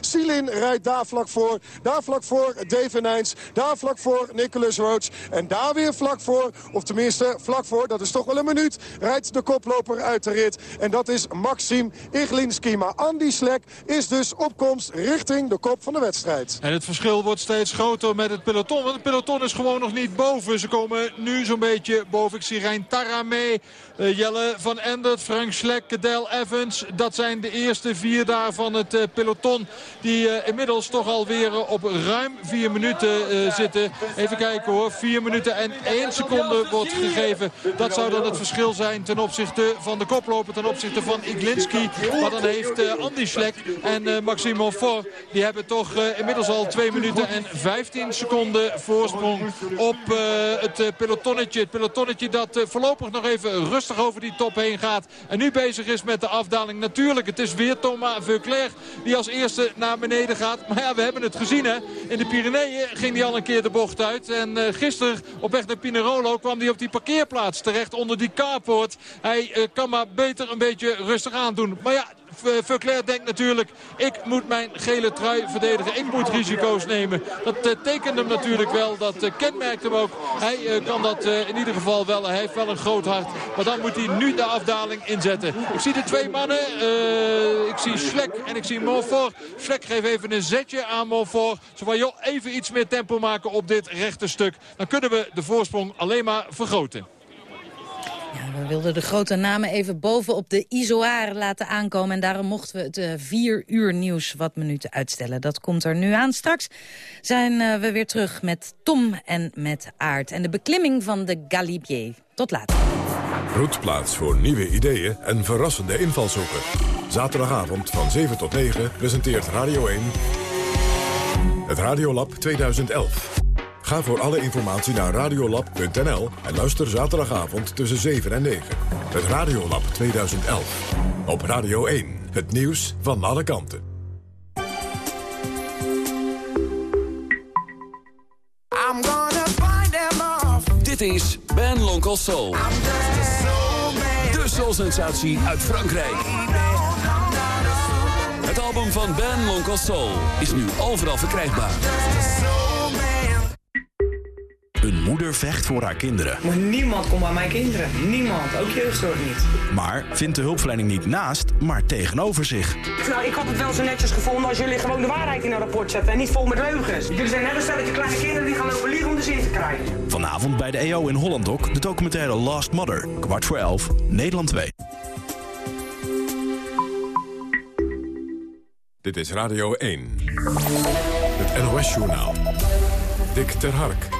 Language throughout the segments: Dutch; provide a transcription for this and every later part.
Silin rijdt daar vlak voor. Daar vlak voor David Nijns. Daar vlak voor Nicholas Roach. En daar weer vlak voor, of tenminste vlak voor, dat is toch wel een minuut, rijdt de koploper uit de rit. En dat is Maxim Iglinski. Maar Andy Slek is dus op komst richting de kop van de wedstrijd. En het verschil wordt steeds groter met het peloton. Want het peloton is gewoon nog niet boven. Ze komen nu zo'n beetje boven. Ik zie Rijn Taramee, uh, Jelle van Endert, Frank Slek, Cadel Evans. Dat zijn de eerste vier daar van het uh, peloton die uh, inmiddels toch alweer uh, op ruim vier minuten uh, zitten. Even kijken hoor. Vier minuten en één seconde wordt gegeven. Dat zou dan het verschil zijn ten opzichte van de koploper. Ten opzichte van Iglinski. Maar dan heeft Andy Schlek en Maximo For. Die hebben toch inmiddels al 2 minuten en 15 seconden voorsprong op het pelotonnetje. Het pelotonnetje dat voorlopig nog even rustig over die top heen gaat. En nu bezig is met de afdaling. Natuurlijk, het is weer Thomas Veuclair die als eerste naar beneden gaat. Maar ja, we hebben het gezien hè. In de Pyreneeën ging hij al een keer de bocht uit. En uh, gisteren op weg naar Pinerolo kwam hij op die parkeerplaats terecht onder die carport. Hij uh, kan maar beter een beetje rustig aandoen. Maar ja, Verclair denkt natuurlijk, ik moet mijn gele trui verdedigen. Ik moet risico's nemen. Dat uh, tekent hem natuurlijk wel. Dat uh, kenmerkt hem ook. Hij uh, kan dat in ieder geval wel. Hij heeft wel een groot hart. Maar dan moet hij nu de afdaling inzetten. Ik zie de twee mannen. ik zie Schlek en ik zie Monfort. Schlek geeft even een zetje aan Monfort. Zo van, joh, even iets meer tempo maken op dit rechte stuk. Dan kunnen we de voorsprong alleen maar vergroten. Ja, we wilden de grote namen even bovenop de isoar laten aankomen. En daarom mochten we het uh, vier uur nieuws wat minuten uitstellen. Dat komt er nu aan. Straks zijn uh, we weer terug met Tom en met Aard. En de beklimming van de Galibier. Tot later. Roetplaats voor nieuwe ideeën en verrassende invalshoeken. Zaterdagavond van 7 tot 9 presenteert Radio 1... het Radiolab 2011. Ga voor alle informatie naar radiolab.nl en luister zaterdagavond tussen 7 en 9. Het Radiolab 2011. Op Radio 1. Het nieuws van alle kanten. I'm gonna find them off. Dit is Ben Lonkel Soul. De soul-sensatie uit Frankrijk. Het album van Ben Lonkel Soul is nu overal verkrijgbaar. Een moeder vecht voor haar kinderen. Maar niemand komt bij mijn kinderen. Niemand. Ook jeugdzorg niet. Maar vindt de hulpverlening niet naast, maar tegenover zich. Nou, ik had het wel zo netjes gevonden als jullie gewoon de waarheid in een rapport zetten. En niet vol met leugens. Jullie zijn net een stelletje kleine kinderen die gaan lopen liegen om de zin te krijgen. Vanavond bij de EO in Hollandok de documentaire Last Mother. Kwart voor elf, Nederland 2. Dit is Radio 1. Het NOS-journaal. Dick ter Hark.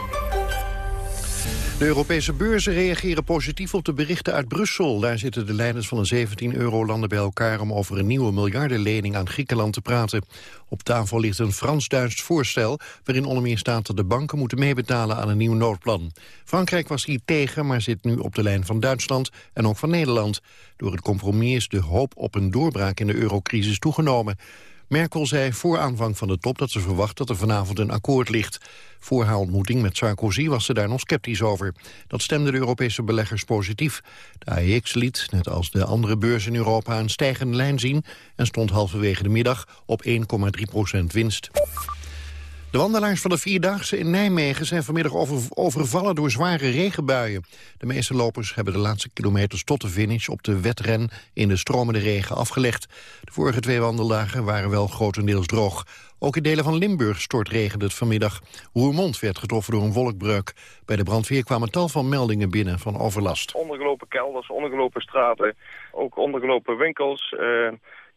De Europese beurzen reageren positief op de berichten uit Brussel. Daar zitten de leiders van de 17-euro-landen bij elkaar... om over een nieuwe miljardenlening aan Griekenland te praten. Op tafel ligt een Frans-Duits voorstel... waarin onder meer staat dat de banken moeten meebetalen aan een nieuw noodplan. Frankrijk was hier tegen, maar zit nu op de lijn van Duitsland... en ook van Nederland. Door het compromis is de hoop op een doorbraak in de eurocrisis toegenomen. Merkel zei voor aanvang van de top dat ze verwacht dat er vanavond een akkoord ligt. Voor haar ontmoeting met Sarkozy was ze daar nog sceptisch over. Dat stemde de Europese beleggers positief. De AEX liet, net als de andere beurzen in Europa, een stijgende lijn zien... en stond halverwege de middag op 1,3 procent winst. De wandelaars van de Vierdaagse in Nijmegen zijn vanmiddag over, overvallen door zware regenbuien. De meeste lopers hebben de laatste kilometers tot de finish op de wedren in de stromende regen afgelegd. De vorige twee wandeldagen waren wel grotendeels droog. Ook in delen van Limburg stortregende het vanmiddag. Roermond werd getroffen door een wolkbreuk. Bij de brandweer kwamen tal van meldingen binnen van overlast. Ondergelopen kelders, ondergelopen straten, ook ondergelopen winkels, eh,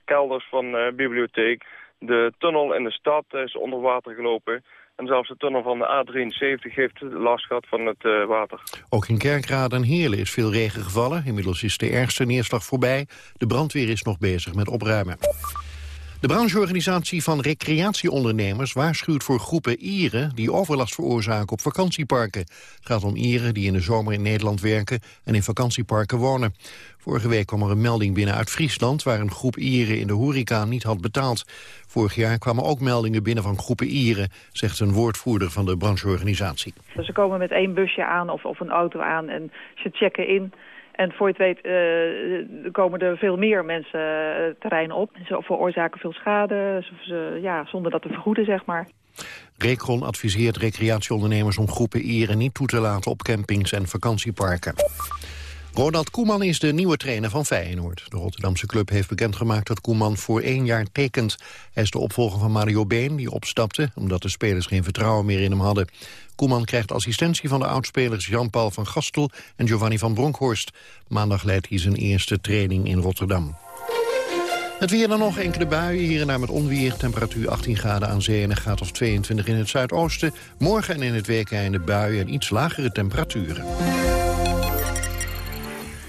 kelders van uh, bibliotheek. De tunnel in de stad is onder water gelopen. En zelfs de tunnel van de A73 heeft last gehad van het uh, water. Ook in Kerkrade en Heerlen is veel regen gevallen. Inmiddels is de ergste neerslag voorbij. De brandweer is nog bezig met opruimen. De brancheorganisatie van recreatieondernemers waarschuwt voor groepen Ieren die overlast veroorzaken op vakantieparken. Het gaat om Ieren die in de zomer in Nederland werken en in vakantieparken wonen. Vorige week kwam er een melding binnen uit Friesland waar een groep Ieren in de horeca niet had betaald. Vorig jaar kwamen ook meldingen binnen van groepen Ieren, zegt een woordvoerder van de brancheorganisatie. Ze komen met één busje aan of, of een auto aan en ze checken in. En voor je het weet uh, komen er veel meer mensen het terrein op. Ze veroorzaken veel schade, ze, ja, zonder dat te vergoeden, zeg maar. Recron adviseert recreatieondernemers om groepen ieren niet toe te laten op campings en vakantieparken. Ronald Koeman is de nieuwe trainer van Feyenoord. De Rotterdamse club heeft bekendgemaakt dat Koeman voor één jaar tekent. Hij is de opvolger van Mario Been, die opstapte... omdat de spelers geen vertrouwen meer in hem hadden. Koeman krijgt assistentie van de oudspelers Jean-Paul van Gastel en Giovanni van Bronckhorst. Maandag leidt hij zijn eerste training in Rotterdam. Het weer dan nog, enkele buien, hier en daar met onweer. Temperatuur 18 graden aan zee en een graad of 22 in het zuidoosten. Morgen en in het weekende buien en iets lagere temperaturen.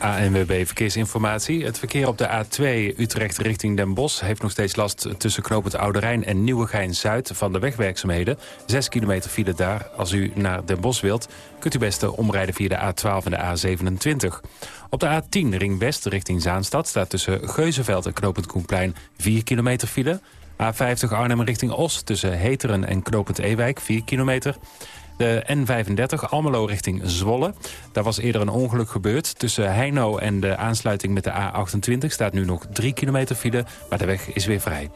ANWB Verkeersinformatie. Het verkeer op de A2 Utrecht richting Den Bosch... heeft nog steeds last tussen knooppunt Oude Rijn en Nieuwegein-Zuid... van de wegwerkzaamheden. 6 kilometer file daar. Als u naar Den Bosch wilt, kunt u best omrijden via de A12 en de A27. Op de A10 Ring West richting Zaanstad... staat tussen Geuzenveld en knooppunt Koenplein 4 kilometer file... A50 Arnhem richting Os tussen Heteren en knooppunt Ewijk 4 kilometer... De N35 Almelo richting Zwolle. Daar was eerder een ongeluk gebeurd. Tussen Heino en de aansluiting met de A28 staat nu nog 3 kilometer file. Maar de weg is weer vrij.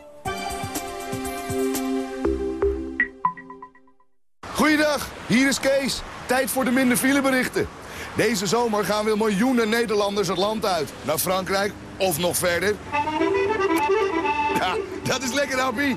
Goeiedag, hier is Kees. Tijd voor de minder fileberichten. Deze zomer gaan weer miljoenen Nederlanders het land uit. Naar Frankrijk of nog verder. Ja, dat is lekker, Happy.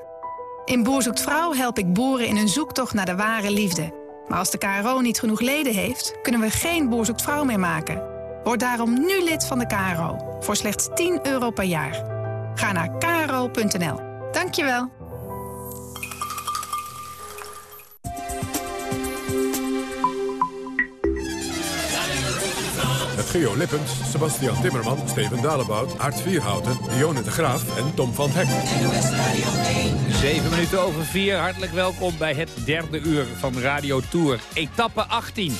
In Boer zoekt Vrouw help ik boeren in hun zoektocht naar de ware liefde. Maar als de KRO niet genoeg leden heeft, kunnen we geen Boer zoekt Vrouw meer maken. Word daarom nu lid van de KRO, voor slechts 10 euro per jaar. Ga naar kro.nl. Dankjewel. Geo Lippens, Sebastian Timmerman, Steven Dalebout, Art Vierhouten, Dionne de Graaf en Tom van Hek. Zeven minuten over vier. Hartelijk welkom bij het derde uur van Radio Tour. Etappe 18.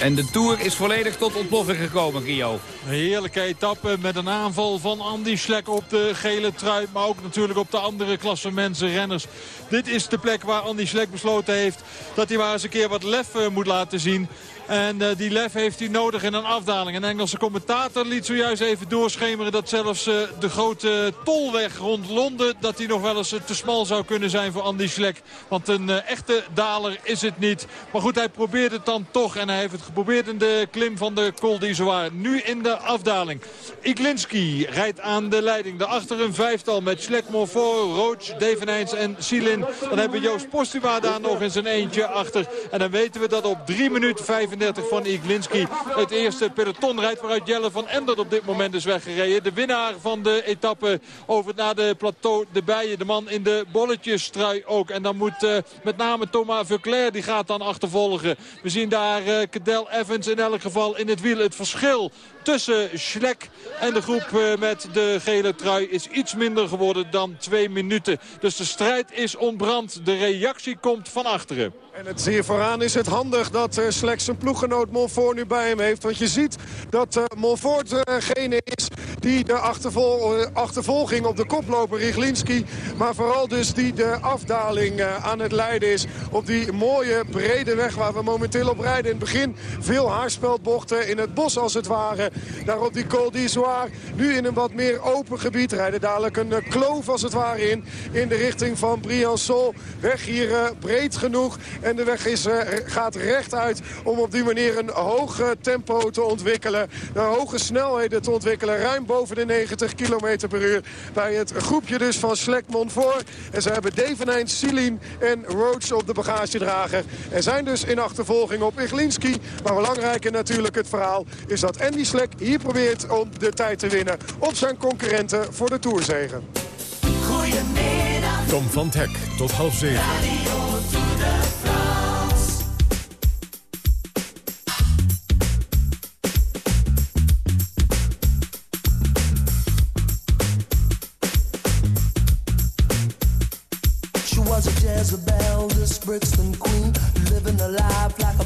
En de Tour is volledig tot ontploffing gekomen, Gio. Een heerlijke etappe met een aanval van Andy Schlek op de gele trui. Maar ook natuurlijk op de andere mensen renners. Dit is de plek waar Andy Schlek besloten heeft dat hij maar eens een keer wat lef eh, moet laten zien. En uh, die lef heeft hij nodig in een afdaling. Een Engelse commentator liet zojuist even doorschemeren... dat zelfs uh, de grote tolweg rond Londen... dat die nog wel eens uh, te smal zou kunnen zijn voor Andy Schlek. Want een echte daler is het niet. Maar goed, hij probeert het dan toch. En hij heeft het geprobeerd in de klim van de Col d'Izoire. Nu in de afdaling. Iglinski rijdt aan de leiding. Daarachter een vijftal met Schlek, Monfort, Roach, Devenijns en Silin. Dan hebben Joost Postuma daar nog in zijn eentje achter. En dan weten we dat op 3 minuten 35 van Iglinski. Het eerste peloton rijdt waaruit Jelle van Endert op dit moment is weggereden. De winnaar van de etappe over naar de plateau de Bijen. De man in de bolletjestrui ook. En dan moet uh, met name Thomas Verclair die gaat dan achtervolgen. We zien daar uh, Cadel Evans in elk geval in het wiel. Het verschil tussen Schlek en de groep uh, met de gele trui is iets minder geworden dan twee minuten. Dus de strijd is ontbrand. De reactie komt van achteren. En het hier vooraan is het handig dat uh, Slechts zijn ploeggenoot Monfort nu bij hem heeft. Want je ziet dat uh, Monfort degene is die de achtervol achtervolging op de koploper Riglinski... maar vooral dus die de afdaling aan het leiden is op die mooie brede weg... waar we momenteel op rijden. In het begin veel haarspeldbochten in het bos als het ware. Daar op die Col d'Isoire. Nu in een wat meer open gebied rijden dadelijk een kloof als het ware in. In de richting van Briançon. Weg hier breed genoeg. En de weg is, gaat rechtuit om op die manier een hoog tempo te ontwikkelen. Een hoge snelheden te ontwikkelen. Ruim boven de 90 km per uur. Bij het groepje dus van Slek Monfort. En ze hebben Devenijn, Silien en Roach op de bagagedrager. En zijn dus in achtervolging op Iglinski. Maar belangrijker natuurlijk het verhaal is dat Andy Slek hier probeert om de tijd te winnen op zijn concurrenten voor de Tourzegen. Goedemiddag. Tom van Hek tot half zeven.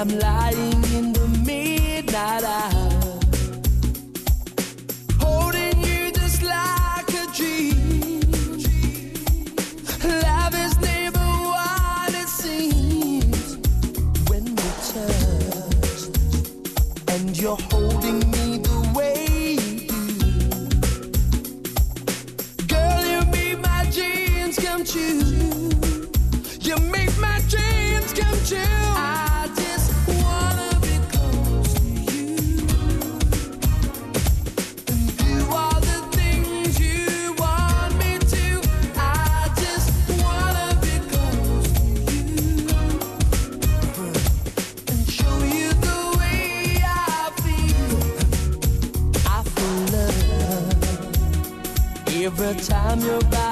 I'm lying time your body's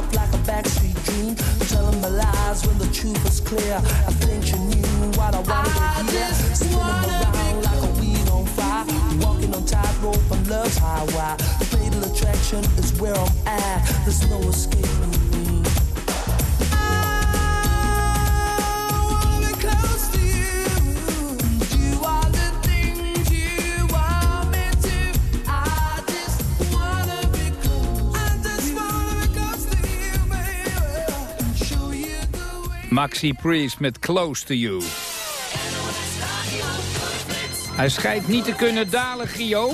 life like a backstreet dream, telling the lies when the truth was clear. I think you knew what I wanted to hear, spinning around like a wheel on fire, walking on tightrope on love's highway. Fatal attraction is where I'm at. There's no escaping Maxi Priest met Close to You. Hij schijnt niet te kunnen dalen, Gio.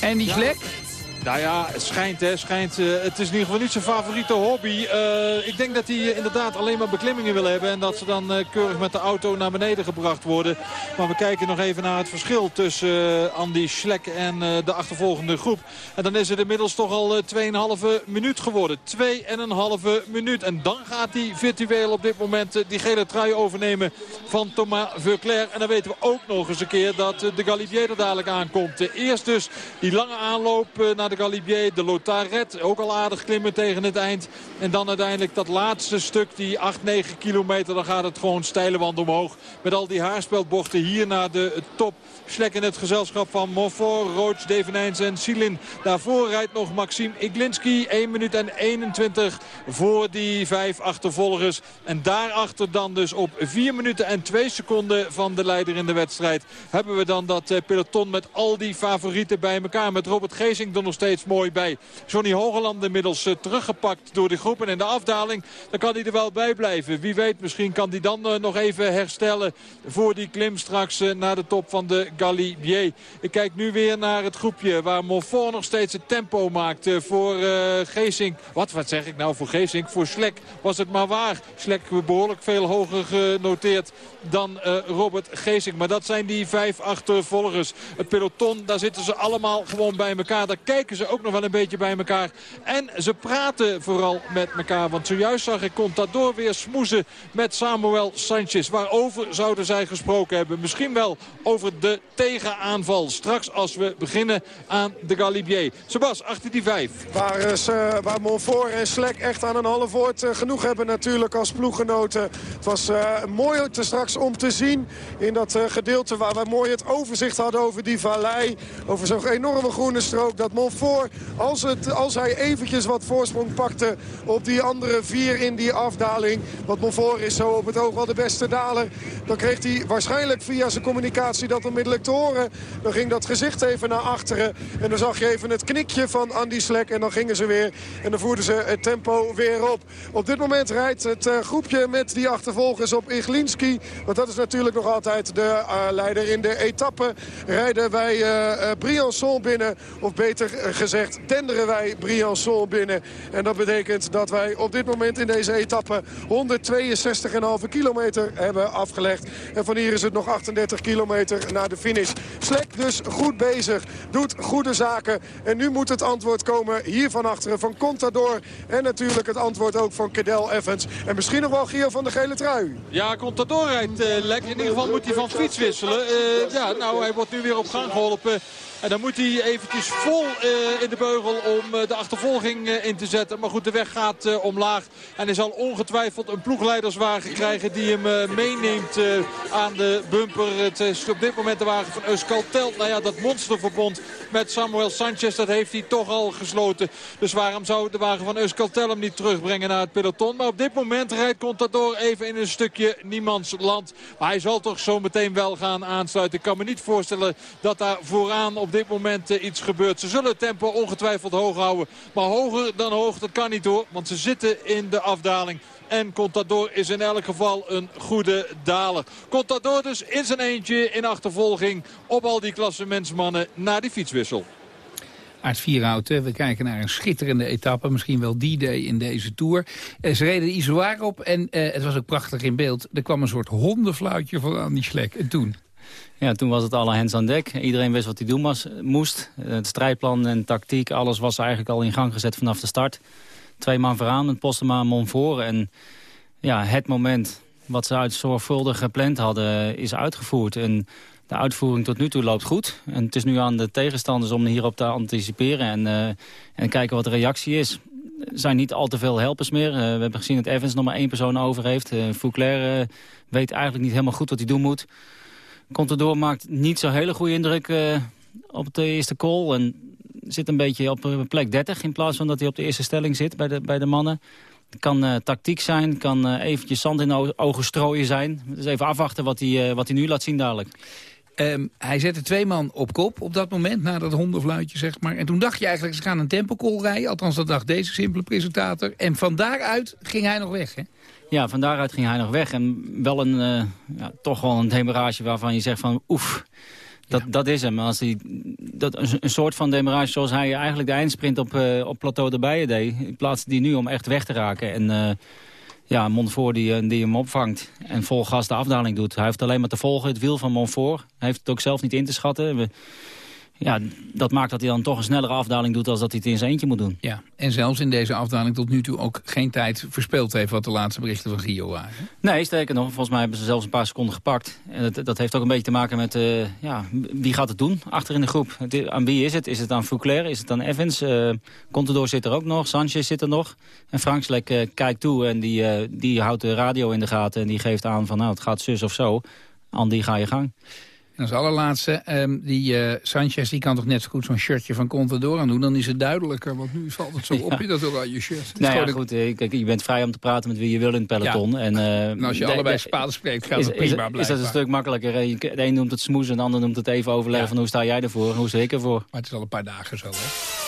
En die vlek? Nou ja, het schijnt, hè, schijnt. eh, het is in ieder geval niet zijn favoriete hobby. Eh, ik denk dat hij eh, inderdaad alleen maar beklimmingen wil hebben. En dat ze dan keurig met de auto naar beneden gebracht worden. Maar we kijken nog even naar het verschil tussen Andy Schlek en de achtervolgende groep. En dan is het inmiddels toch al eh, 2,5 minuut geworden. 2,5 minuut. En dan gaat hij virtueel op dit moment die gele trui overnemen van Thomas Verclair. En dan weten we ook nog eens een keer dat de Galibier er dadelijk aankomt. Eerst dus die lange aanloop naar de Galibier. De Lotaret, ook al aardig klimmen tegen het eind. En dan uiteindelijk dat laatste stuk, die 8, 9 kilometer. Dan gaat het gewoon steile wand omhoog. Met al die haarspeldbochten hier naar de top. Schlek in het gezelschap van Monfort, Roach, Devenijns en Silin. Daarvoor rijdt nog Maxime Iglinski. 1 minuut en 21 voor die vijf achtervolgers. En daarachter dan dus op 4 minuten en 2 seconden van de leider in de wedstrijd... hebben we dan dat eh, peloton met al die favorieten bij elkaar. Met Robert Geesink nog steeds mooi bij. Johnny Hogeland inmiddels teruggepakt door de groep. En in de afdaling dan kan hij er wel bij blijven. Wie weet, misschien kan hij dan nog even herstellen voor die klim straks naar de top van de Galibier. Ik kijk nu weer naar het groepje waar Monfort nog steeds het tempo maakt voor Geesink. Wat, wat zeg ik nou voor Geesink? Voor Slek was het maar waar. Slek behoorlijk veel hoger genoteerd dan Robert Geesink. Maar dat zijn die vijf achtervolgers. Het peloton, daar zitten ze allemaal gewoon bij elkaar. Daar kijken ze ook nog wel een beetje bij elkaar. En ze praten vooral met elkaar. Want zojuist zag ik Contador weer smoezen met Samuel Sanchez. Waarover zouden zij gesproken hebben? Misschien wel over de tegenaanval. Straks als we beginnen aan de Galibier. Sebas, achter die vijf. Waar, is, uh, waar Monfort en Slek echt aan een half woord uh, genoeg hebben natuurlijk als ploeggenoten. Het was uh, mooi te straks om te zien in dat gedeelte waar we mooi het overzicht hadden over die vallei. Over zo'n enorme groene strook. Dat Monfort, als, het, als hij eventjes wat voorsprong pakte op die andere vier in die afdaling. Want Monfort is zo op het oog wel de beste daler. Dan kreeg hij waarschijnlijk via zijn communicatie dat onmiddellijk te horen. Dan ging dat gezicht even naar achteren. En dan zag je even het knikje van Andy Slek. En dan gingen ze weer. En dan voerden ze het tempo weer op. Op dit moment rijdt het uh, groepje met die achtervolgers op Iglinski. Want dat is natuurlijk nog altijd de uh, leider in de etappe. Rijden wij uh, Briançon binnen. Of beter gezegd, denderen wij Briançon binnen. En dat betekent dat wij op dit moment in deze etappe 162,5 kilometer hebben afgelegd. En van hier is het nog 38 kilometer naar de finish. Slek dus goed bezig, doet goede zaken. En nu moet het antwoord komen hier van achteren van Contador. En natuurlijk het antwoord ook van Cadel Evans. En misschien nog wel Gio van de gele trui. Ja, Contador rijdt uh, lek. In ieder geval moet hij van fiets wisselen. Uh, ja, nou, hij wordt nu weer op gang geholpen. En dan moet hij eventjes vol uh, in de beugel om uh, de achtervolging uh, in te zetten. Maar goed, de weg gaat omlaag. En hij zal ongetwijfeld een ploegleiderswagen krijgen die hem meeneemt aan de bumper. Het is op dit moment de wagen van Euskaltel. Nou ja, dat monsterverbond met Samuel Sanchez, dat heeft hij toch al gesloten. Dus waarom zou de wagen van Euskaltel hem niet terugbrengen naar het peloton? Maar op dit moment rijdt Contador even in een stukje niemands land. Maar hij zal toch zo meteen wel gaan aansluiten. Ik kan me niet voorstellen dat daar vooraan op dit moment uh, iets gebeurt. Ze zullen het tempo ongetwijfeld hoog houden. Maar hoger dan hoog, dat kan niet hoor. Want ze zitten in de afdaling. En Contador is in elk geval een goede daler. Contador dus in zijn eentje in achtervolging op al die klassementsmannen na die fietswissel. Aard Vierhout, we kijken naar een schitterende etappe. Misschien wel die day in deze Tour. Eh, ze reden de Isoar op en uh, het was ook prachtig in beeld. Er kwam een soort hondenfluitje van Andy Schlek. En toen? Ja, toen was het alle hands aan dek. Iedereen wist wat hij doen moest. Het strijdplan en tactiek, alles was eigenlijk al in gang gezet vanaf de start. Twee man vooraan, met Postema Monfort. En ja, het moment wat ze uit zorgvuldig gepland hadden, is uitgevoerd. En de uitvoering tot nu toe loopt goed. En het is nu aan de tegenstanders om hierop te anticiperen en, uh, en kijken wat de reactie is. Er zijn niet al te veel helpers meer. Uh, we hebben gezien dat Evans nog maar één persoon over heeft. Uh, Fouclair weet eigenlijk niet helemaal goed wat hij doen moet. Contador maakt niet zo'n hele goede indruk uh, op de eerste call. En zit een beetje op plek 30 in plaats van dat hij op de eerste stelling zit bij de, bij de mannen. Kan uh, tactiek zijn, kan uh, eventjes zand in de ogen strooien zijn. Dus even afwachten wat hij, wat hij nu laat zien dadelijk. Um, hij zette twee man op kop op dat moment, na dat hondenfluitje, zeg maar. En toen dacht je eigenlijk, ze gaan een tempocall rijden. Althans, dat dacht deze simpele presentator. En van daaruit ging hij nog weg, hè? Ja, van daaruit ging hij nog weg. En wel een, uh, ja, toch wel een demarage waarvan je zegt van oef, dat, ja. dat is hem. Als hij, dat, een, een, soort van demarage zoals hij eigenlijk de eindsprint op, uh, op plateau de Bijen deed. Plaatste die nu om echt weg te raken. En uh, ja, Montfort die, die hem opvangt en vol gas de afdaling doet. Hij heeft alleen maar te volgen het wiel van Montfort. Hij heeft het ook zelf niet in te schatten. We, ja, dat maakt dat hij dan toch een snellere afdaling doet... als dat hij het in zijn eentje moet doen. Ja, en zelfs in deze afdaling tot nu toe ook geen tijd verspeeld heeft... wat de laatste berichten van Gio waren. Nee, sterker nog, volgens mij hebben ze zelfs een paar seconden gepakt. En dat, dat heeft ook een beetje te maken met uh, ja, wie gaat het doen achter in de groep. Het, aan wie is het? Is het aan Fouclair? Is het aan Evans? Uh, Contador zit er ook nog, Sanchez zit er nog. En Frank Slek uh, kijkt toe en die, die houdt de radio in de gaten... en die geeft aan van nou, het gaat zus of zo. Andy, ga je gang. En als allerlaatste, um, die uh, Sanchez die kan toch net zo goed zo'n shirtje van Contador aan doen. Dan is het duidelijker, want nu valt het zo op je dat oranje shirt. Nou ja, goed, eh, kijk, je bent vrij om te praten met wie je wil in het peloton. Ja. En, uh, en, als je de, allebei Spaans spreekt, gaat is, het prima is, is dat een stuk makkelijker. De een noemt het smoes en de ander noemt het even overleggen van hoe sta jij ervoor en hoe sta ik ervoor. Maar het is al een paar dagen zo, hè?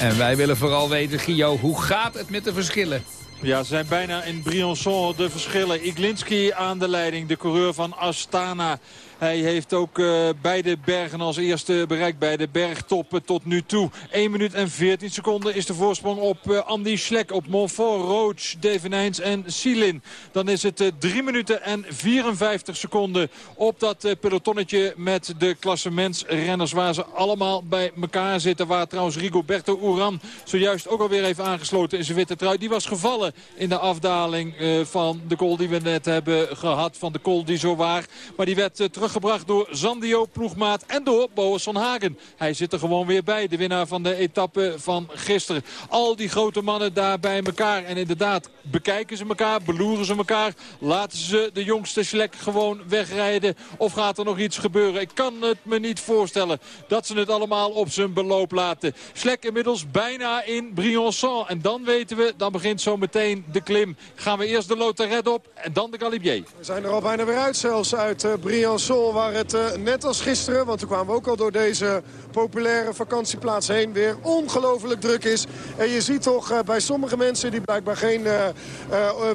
En wij willen vooral weten, Gio, hoe gaat het met de verschillen? Ja, ze zijn bijna in Briançon de verschillen. Iglinski aan de leiding, de coureur van Astana. Hij heeft ook uh, beide bergen als eerste bereikt bij de bergtoppen tot nu toe. 1 minuut en 14 seconden is de voorsprong op uh, Andy Schlek, op Montfort, Roach, Devenijns en Silin. Dan is het uh, eh, 3 minuten en 54 seconden op dat pelotonnetje met de klassementsrenners waar ze allemaal bij elkaar zitten. Waar trouwens Rigoberto Uran zojuist ook alweer even aangesloten in zijn witte trui. Die was gevallen in de afdaling van de col die we net hebben gehad, van de col die zo waar. Maar die werd terug gebracht door Zandio, ploegmaat en door Boas van Hagen. Hij zit er gewoon weer bij, de winnaar van de etappe van gisteren. Al die grote mannen daar bij elkaar. En inderdaad, bekijken ze elkaar, beloeren ze elkaar. Laten ze de jongste Schlek gewoon wegrijden. Of gaat er nog iets gebeuren? Ik kan het me niet voorstellen dat ze het allemaal op zijn beloop laten. Schlek inmiddels bijna in Briançon. En dan weten we, dan begint zo meteen de klim. Gaan we eerst de Lotaret op en dan de Galibier. We zijn er al bijna weer uit zelfs uit uh, Waar het uh, net als gisteren... want toen kwamen we ook al door deze populaire vakantieplaats heen... weer ongelooflijk druk is. En je ziet toch uh, bij sommige mensen die blijkbaar geen uh,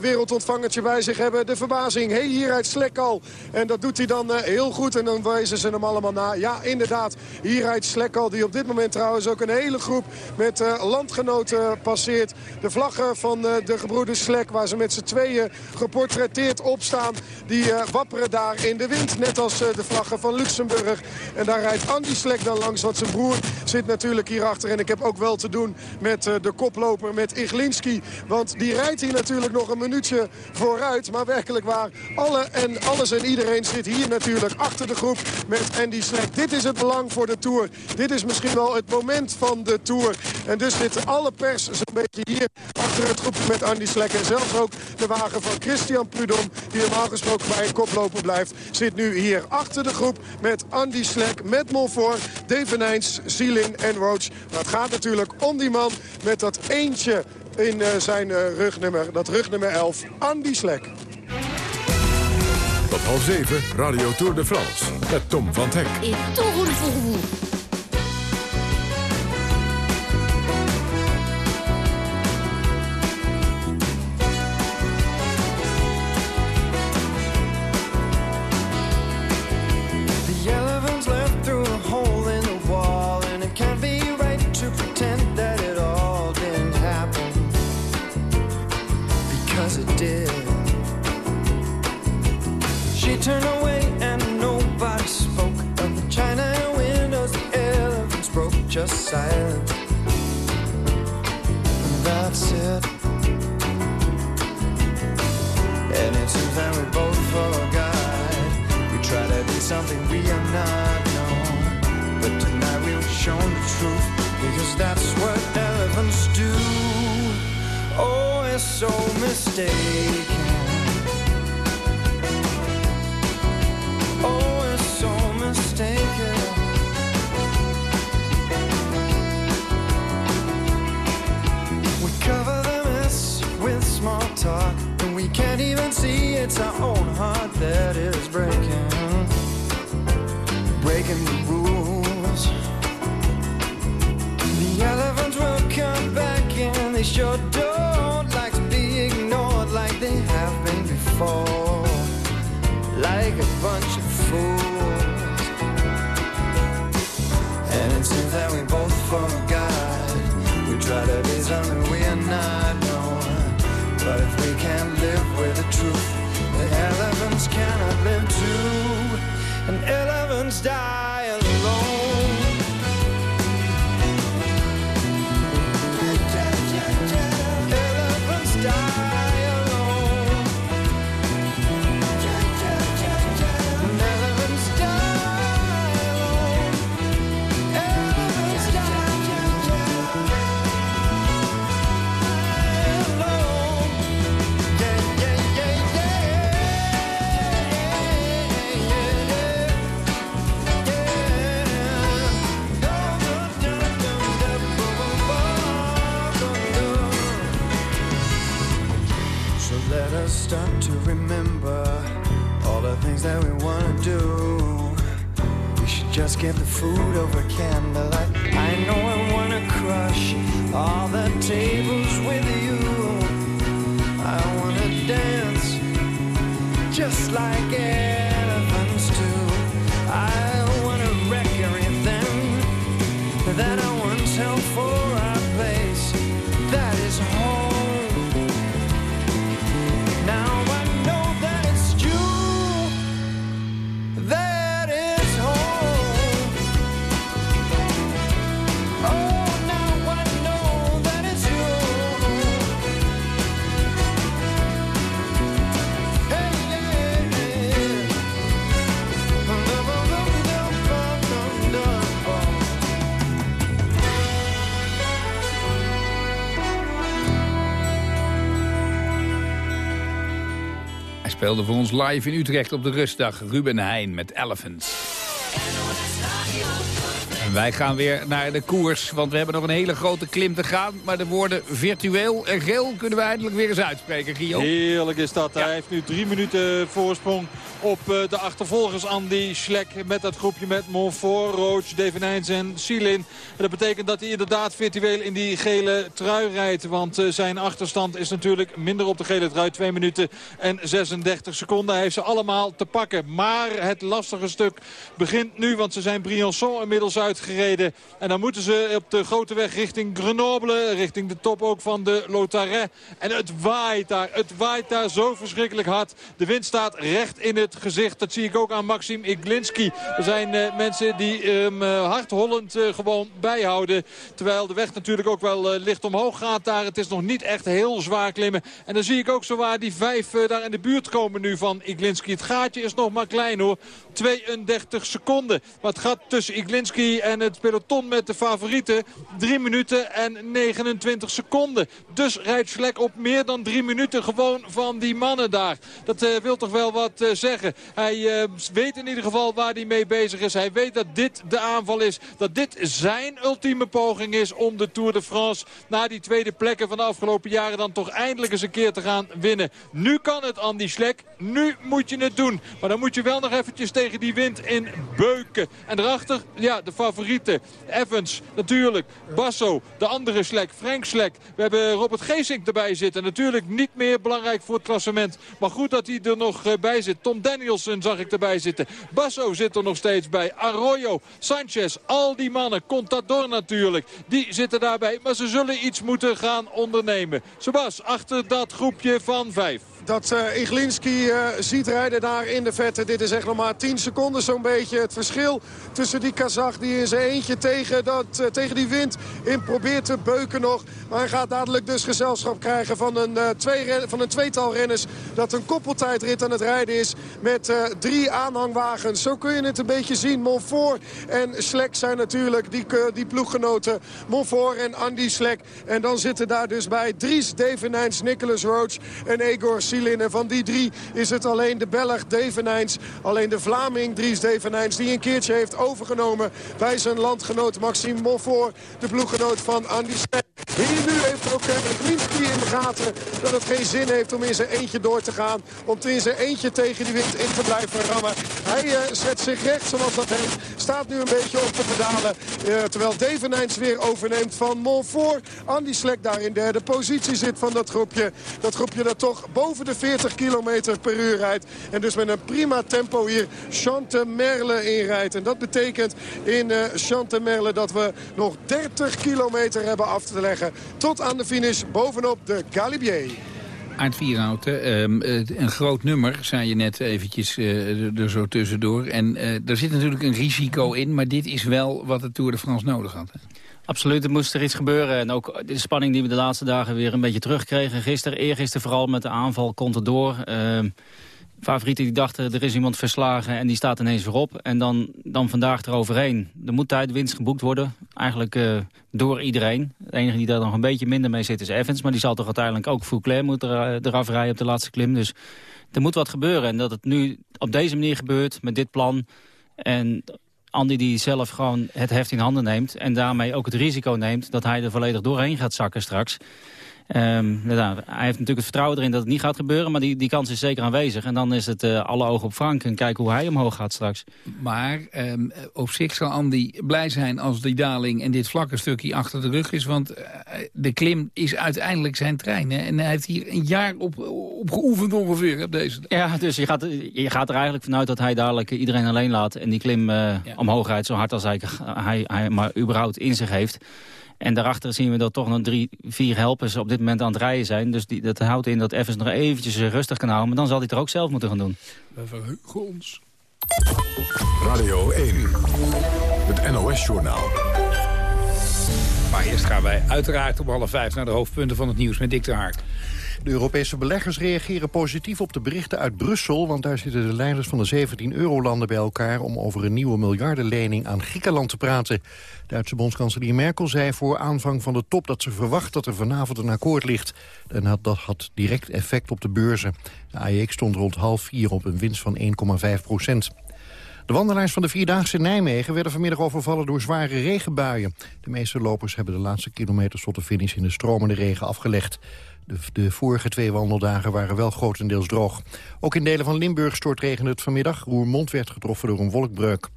wereldontvangertje bij zich hebben... de verbazing, hé, hey, hier uit Slek al. En dat doet hij dan heel goed en dan wijzen ze hem allemaal na. Ja, inderdaad, hier uit Slek al, die op dit moment trouwens ook een hele groep... met landgenoten passeert. De vlaggen van de gebroeders Slek, waar ze met z'n tweeën geportretteerd opstaan... die wapperen daar in de wind, net als de vlaggen van Luxemburg. En daar rijdt Andy Slek dan langs, want zijn broer zit natuurlijk hierachter. En ik heb ook wel te doen met uh, de koploper, met Iglinski. Want die rijdt hier natuurlijk nog een minuutje vooruit. Maar werkelijk waar, alle en alles en iedereen zit hier natuurlijk achter de groep met Andy Slek. Dit is het belang voor de Tour. Dit is misschien wel het moment van de Tour. En dus zit alle pers zo'n beetje hier achter het groepje met Andy Slek. En zelfs ook de wagen van Christian Prudhomme, die normaal gesproken bij een koploper blijft, zit nu hier achter de groep met Andy Slek, met Monfort, Devenijns, Zielin en Roach. Maar het gaat natuurlijk om die man met dat eentje in uh, zijn uh, rugnummer, dat rugnummer 11, Andy Slek. Tot half zeven, Radio Tour de France, met Tom van Hek. Et tout roule pour vous. Speelde voor ons live in Utrecht op de rustdag. Ruben Heijn met Elephants. En wij gaan weer naar de koers, want we hebben nog een hele grote klim te gaan. Maar de woorden virtueel en geel kunnen we eindelijk weer eens uitspreken, Gio. Heerlijk is dat. Hij heeft nu drie minuten voorsprong op eh, de achtervolgers Andy Schlek. Met dat groepje met Monfort, Roach, Devenijns en Silin. En dat betekent dat hij inderdaad virtueel in die gele trui rijdt. Want eh, zijn achterstand is natuurlijk minder op de gele trui. 2 minuten en 36 seconden. Hij heeft ze allemaal te pakken. Maar het lastige stuk begint nu. Want ze zijn Briançon inmiddels uitgereden. En dan moeten ze op de grote weg richting Grenoble. Richting de top ook van de Lotaret. En het waait daar. Het waait daar zo verschrikkelijk hard. De wind staat recht in het gezicht. Dat zie ik ook aan Maxim Iglinski. Er zijn eh, mensen die hem uh, hardhollend eh, gewoon bijhouden. Terwijl de weg natuurlijk ook wel eh, licht omhoog gaat daar. Het is nog niet echt heel zwaar klimmen. En dan zie ik ook zowaar die vijf eh, daar in de buurt komen nu van Iglinski. Het gaatje is nog maar klein hoor. 32 seconden. Het gaat tussen Iglinski en het peloton met de favorieten. 3 minuten en 29 seconden. Dus rijdt Schlek op meer dan 3 minuten gewoon van die mannen daar. Dat wil toch wel wat uh, Hij uh, weet in ieder geval waar hij mee bezig is. Hij weet dat dit de aanval is. Dat dit zijn ultieme poging is om de Tour de France... na die tweede plekken van de afgelopen jaren dan toch eindelijk eens een keer te gaan winnen. Nu kan het, Andy Schlek. Nu moet je het doen. Maar dan moet je wel nog eventjes tegen die wind in beuken. En daarachter, ja, de favorieten. Evans, natuurlijk. Basso, de andere Schlek. Frank Schlek. We hebben Robert Geesink erbij zitten. Natuurlijk niet meer belangrijk voor het klassement. Maar goed dat hij er nog bij zit. Tom Danielson zag ik erbij zitten. Basso zit er nog steeds bij. Arroyo, Sanchez, al die mannen. Contador natuurlijk. Die zitten daarbij. Maar ze zullen iets moeten gaan ondernemen. Sebas, achter dat groepje van vijf dat uh, Iglinski uh, ziet rijden daar in de vette. Dit is echt nog maar 10 seconden zo'n beetje. Het verschil tussen die Kazach die in zijn eentje tegen, dat, uh, tegen die wind in probeert te beuken nog. Maar hij gaat dadelijk dus gezelschap krijgen van een, twee, van een tweetal renners. Dat een koppeltijdrit aan het rijden is met drie aanhangwagens. Zo kun je het een beetje zien. Monfort en Slek zijn natuurlijk die, die ploeggenoten. Monfort en Andy Slek. En dan zitten daar dus bij Dries Devenijns, Nicholas Roach en Egor van die drie is het alleen de Belg Devenijns. Alleen de Vlaming Dries Devenijns die een keertje heeft overgenomen bij zijn landgenoot Maxime Monfort. De ploeggenoot van Andy. Hier nu heeft ook Klinski in de gaten dat het geen zin heeft om in zijn eentje door te gaan. Om in zijn eentje tegen die wind in te blijven rammen. Hij zet zich recht zoals dat heet. Staat nu een beetje op te pedalen. Uh, terwijl Devenijns weer overneemt van Monfort. Andy Slek daar in derde positie zit van dat groepje. Dat groepje dat toch boven de 40 km per uur rijdt. En dus met een prima tempo hier Chantemerle inrijdt. En dat betekent in uh, Chantemerle dat we nog 30 kilometer hebben af te leggen. Tot aan de finish bovenop de Galibier. Aard Vierhouten, um, een groot nummer, zei je net eventjes uh, er zo tussendoor. En uh, er zit natuurlijk een risico in, maar dit is wel wat de Tour de France nodig had. Hè? Absoluut, er moest er iets gebeuren. En ook de spanning die we de laatste dagen weer een beetje terugkregen. Gisteren, eergisteren vooral met de aanval Contador. Uh, favorieten die dachten, er is iemand verslagen en die staat ineens weer op. En dan, dan vandaag eroverheen. Er moet tijdwinst geboekt worden, eigenlijk uh, door iedereen. De enige die daar nog een beetje minder mee zit is Evans. Maar die zal toch uiteindelijk ook Fouclair moeten er, eraf rijden op de laatste klim. Dus er moet wat gebeuren. En dat het nu op deze manier gebeurt, met dit plan... En Andy die zelf gewoon het heft in handen neemt... en daarmee ook het risico neemt dat hij er volledig doorheen gaat zakken straks. Ehm, nou, hij heeft natuurlijk het vertrouwen erin dat het niet gaat gebeuren... maar die, die kans is zeker aanwezig. En dan is het uh, alle ogen op Frank en kijken hoe hij omhoog gaat straks. Maar um, op zich zal Andy blij zijn als die daling en dit vlakke stukje achter de rug is. Want uh, de klim is uiteindelijk zijn trein. Hè? En hij heeft hier een jaar op, op geoefend ongeveer op deze. Ja, dus je gaat, je gaat er eigenlijk vanuit dat hij dadelijk iedereen alleen laat... en die klim uh, ja. omhoog rijdt zo hard als hij, hij, hij maar überhaupt in zich heeft... En daarachter zien we dat toch nog drie, vier helpers op dit moment aan het rijden zijn. Dus die, dat houdt in dat Evans nog eventjes rustig kan houden. Maar dan zal hij het er ook zelf moeten gaan doen. We verheugen ons. Radio 1, het NOS-journaal. Maar eerst gaan wij uiteraard om half vijf naar de hoofdpunten van het nieuws met Dick de Haak. De Europese beleggers reageren positief op de berichten uit Brussel... want daar zitten de leiders van de 17 eurolanden bij elkaar... om over een nieuwe miljardenlening aan Griekenland te praten. Duitse bondskanselier Merkel zei voor aanvang van de top... dat ze verwacht dat er vanavond een akkoord ligt. En dat had direct effect op de beurzen. De AEX stond rond half vier op een winst van 1,5 procent. De wandelaars van de Vierdaagse Nijmegen werden vanmiddag overvallen door zware regenbuien. De meeste lopers hebben de laatste kilometers tot de finish in de stromende regen afgelegd. De, de, vorige twee wandeldagen waren wel grotendeels droog. Ook in delen van Limburg stortregende het vanmiddag. Roermond werd getroffen door een wolkbreuk.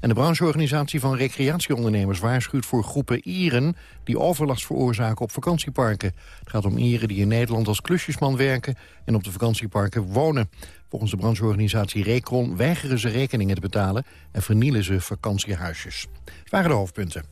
En de brancheorganisatie van recreatieondernemers waarschuwt voor groepen Ieren... die overlast veroorzaken op vakantieparken. Het gaat om Ieren die in Nederland als klusjesman werken... en op de vakantieparken wonen. Volgens de brancheorganisatie Recron weigeren ze rekeningen te betalen... en vernielen ze vakantiehuisjes. Het waren de hoofdpunten.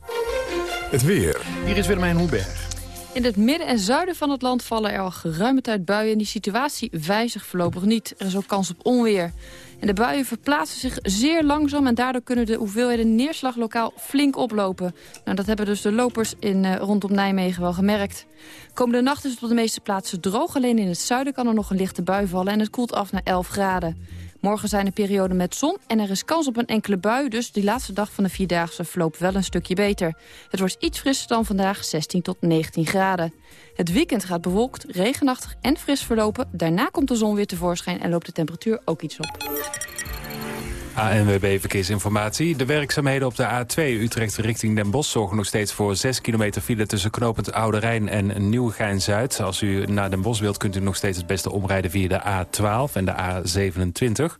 Het weer. Hier is Willemijn Hoeberg. In het midden en zuiden van het land vallen er al geruime tijd buien... en die situatie wijzigt voorlopig niet. Er is ook kans op onweer. En de buien verplaatsen zich zeer langzaam... en daardoor kunnen de hoeveelheden neerslag lokaal flink oplopen. Nou, dat hebben dus de lopers in, uh, rondom Nijmegen wel gemerkt. Komende nacht is het op de meeste plaatsen droog. Alleen in het zuiden kan er nog een lichte bui vallen... en het koelt af naar 11 graden. Morgen zijn er perioden met zon en er is kans op een enkele bui... dus die laatste dag van de Vierdaagse verloopt wel een stukje beter. Het wordt iets frisser dan vandaag, 16 tot 19 graden. Het weekend gaat bewolkt, regenachtig en fris verlopen. Daarna komt de zon weer tevoorschijn en loopt de temperatuur ook iets op. ANWB Verkeersinformatie. De werkzaamheden op de A2 Utrecht richting Den Bosch... zorgen nog steeds voor 6 kilometer file tussen knopend Oude Rijn en Nieuwegein-Zuid. Als u naar Den Bosch wilt, kunt u nog steeds het beste omrijden via de A12 en de A27.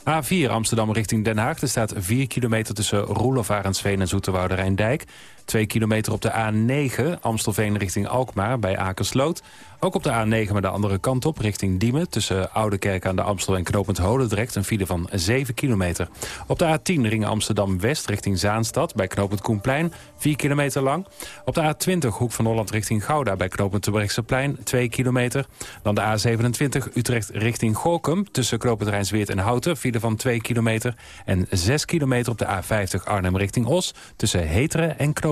A4 Amsterdam richting Den Haag. Er staat 4 kilometer tussen Roelof, Arendsveen en Zoeterwoude Rijndijk. 2 kilometer op de A9 Amstelveen richting Alkmaar bij Akersloot. Ook op de A9 maar de andere kant op, richting Diemen... tussen Oudekerk aan de Amstel en Knopend Holendrecht... een file van 7 kilometer. Op de A10 ring Amsterdam-West richting Zaanstad... bij Knopend Koenplein, 4 kilometer lang. Op de A20 Hoek van Holland richting Gouda... bij Knopend Terbrechtseplein, 2 kilometer. Dan de A27 Utrecht richting Gorkum... tussen Knopend Rijnsweert en Houten, file van 2 kilometer. En 6 kilometer op de A50 Arnhem richting Os... tussen Heteren en Knopend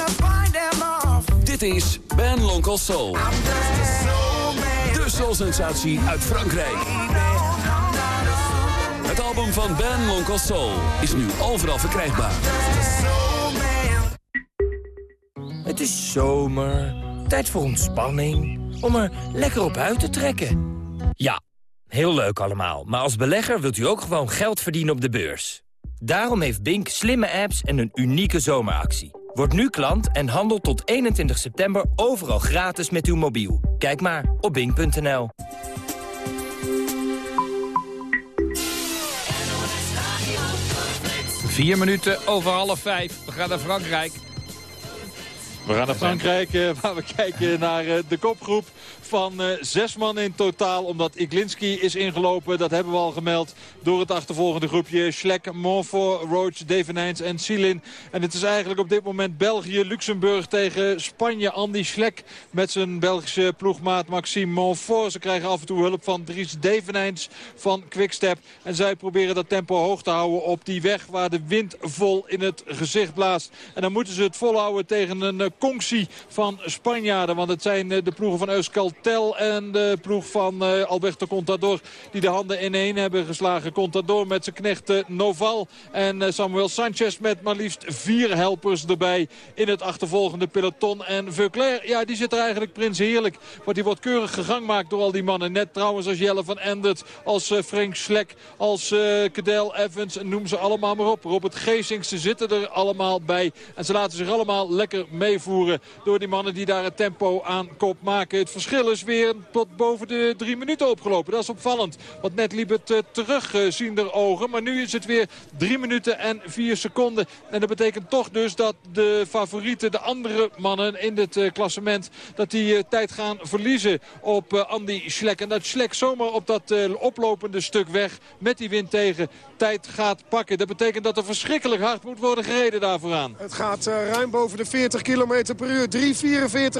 Dit is Ben Lonkel Soul. De soul-sensatie uit Frankrijk. Het album van Ben Lonkel Soul is nu overal verkrijgbaar. Het is zomer, tijd voor ontspanning, om er lekker op uit te trekken. Ja, heel leuk allemaal, maar als belegger wilt u ook gewoon geld verdienen op de beurs. Daarom heeft Bink slimme apps en een unieke zomeractie. Word nu klant en handel tot 21 september overal gratis met uw mobiel. Kijk maar op bink.nl. Vier minuten over half vijf. We gaan naar Frankrijk. We gaan naar Frankrijk, eh, waar we kijken naar eh, de kopgroep van uh, zes man in totaal. Omdat Iglinski is ingelopen, dat hebben we al gemeld, door het achtervolgende groepje. Schlek, Monfort, Roach, Devenijns en Silin. En het is eigenlijk op dit moment België, Luxemburg tegen Spanje. Andy Schlek met zijn Belgische ploegmaat Maxime Monfort. Ze krijgen af en toe hulp van Dries Devenijns van Quickstep. En zij proberen dat tempo hoog te houden op die weg waar de wind vol in het gezicht blaast. En dan moeten ze het volhouden tegen een conctie van Spanjaarden. Want het zijn de ploegen van Euskaltel en de ploeg van Alberto Contador... die de handen ineen hebben geslagen. Contador met zijn knecht Noval en Samuel Sanchez met maar liefst vier helpers erbij in het achtervolgende peloton. En Veuclair, ja, die zit er eigenlijk prins heerlijk. Want die wordt keurig gegang gemaakt door al die mannen. Net trouwens als Jelle van Endert, als uh, Frank Slek, als uh, Cadel Evans. Noem ze allemaal maar op. Robert Geesink, ze zitten er allemaal bij. En ze laten zich allemaal lekker meevoeren door die mannen die daar het tempo aan kop maken. Het verschil weer tot boven de drie minuten opgelopen. Dat is opvallend. Want net liep het uh, terug, zien er ogen. Maar nu is het weer drie minuten en vier seconden. En dat betekent toch dus dat de favorieten, de andere mannen in dit klassement... dat die tijd gaan verliezen op Andy Schlek. En dat Schlek zomaar op dat oplopende stuk weg met die wind tegen tijd gaat pakken. Dat betekent dat er verschrikkelijk hard moet worden gereden daarvoor aan. Het gaat ruim boven de 40 km per uur.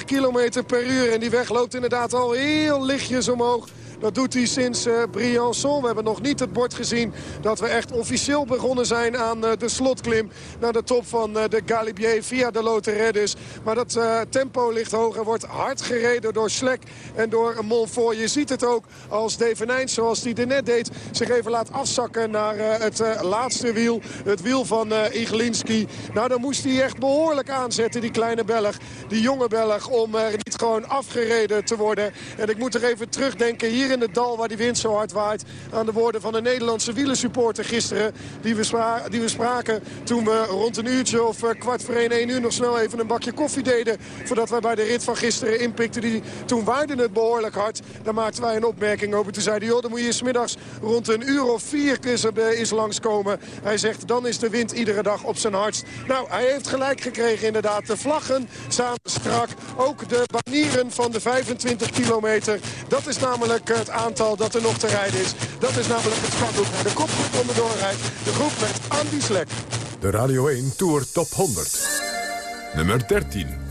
3,44 km per uur. En die weg loopt inderdaad al heel lichtjes omhoog. Dat doet hij sinds uh, Briançon. We hebben nog niet het bord gezien dat we echt officieel begonnen zijn aan uh, de slotklim. Naar de top van uh, de Galibier via de Loteredus. Maar dat tempo ligt hoog. Er wordt hard gereden door Slek en door Monfort. Je ziet het ook als Devenijns, zoals hij er net deed, zich even laat afzakken naar het laatste wiel. Het wiel van Iglinski. Nou, dan moest hij echt behoorlijk aanzetten, die kleine Belg. Die jonge Belg, om niet gewoon afgereden te worden. En ik moet er even terugdenken hier in het dal waar die wind zo hard waait. Aan de woorden van de Nederlandse wielersupporter gisteren. Die we, spraken toen we rond een uurtje of eh, kwart voor één, één uur nog snel even een bakje koffie deden. Voordat wij bij de rit van gisteren inpikten. Die, toen waaide het behoorlijk hard. Daar maakten wij een opmerking over. Toen zeiden joh, dan moet je smiddags rond een uur of vier is langskomen. Hij zegt, dan is de wind iedere dag op zijn hardst. Nou, hij heeft gelijk gekregen inderdaad. De vlaggen staan strak. Ook de banieren van de 25 kilometer. Dat is namelijk het aantal dat er nog te rijden is. Dat is namelijk het spandoek. De kopgroep onderdoor rijdt. De groep met Andy Slek. De Radio 1 Tour Top 100. Nummer 13.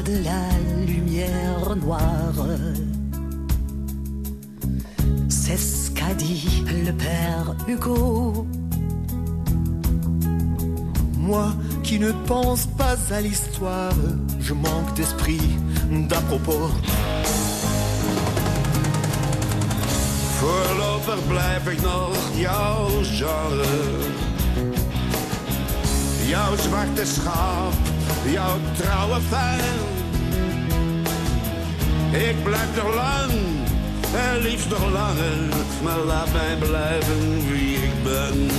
De la lumière noire s'escalader a dit le père Hugo. Moi qui ne pense pas à l'histoire, je manque d'esprit d'à propos. Voorlopig blijf ik nog jouw genre. Jouw zwarte schaap, jouw trouwe fan. Ik blijf nog lang, en liefst nog langer. Maar laat mij blijven wie ik ben.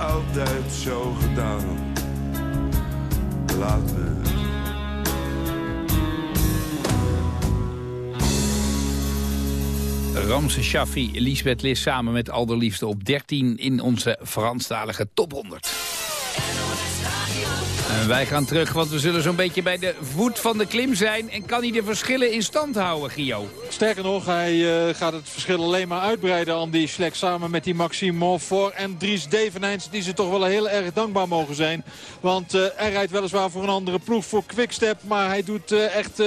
Altijd zo gedaan. Laat me. Ramse Shaffi, Lisbeth Lis samen met Alderliefste op 13 in onze Franstalige top 100. En wij gaan terug, want we zullen zo'n beetje bij de voet van de klim zijn. En kan hij de verschillen in stand houden, Gio? Sterker nog, hij eh, gaat het verschil alleen maar uitbreiden. Andy Schlek samen met die Maxime Monfort en Dries Devenijns. Die ze toch wel heel erg dankbaar mogen zijn. Want uh, hij rijdt weliswaar voor een andere ploeg, voor Quickstep. Maar hij doet uh, echt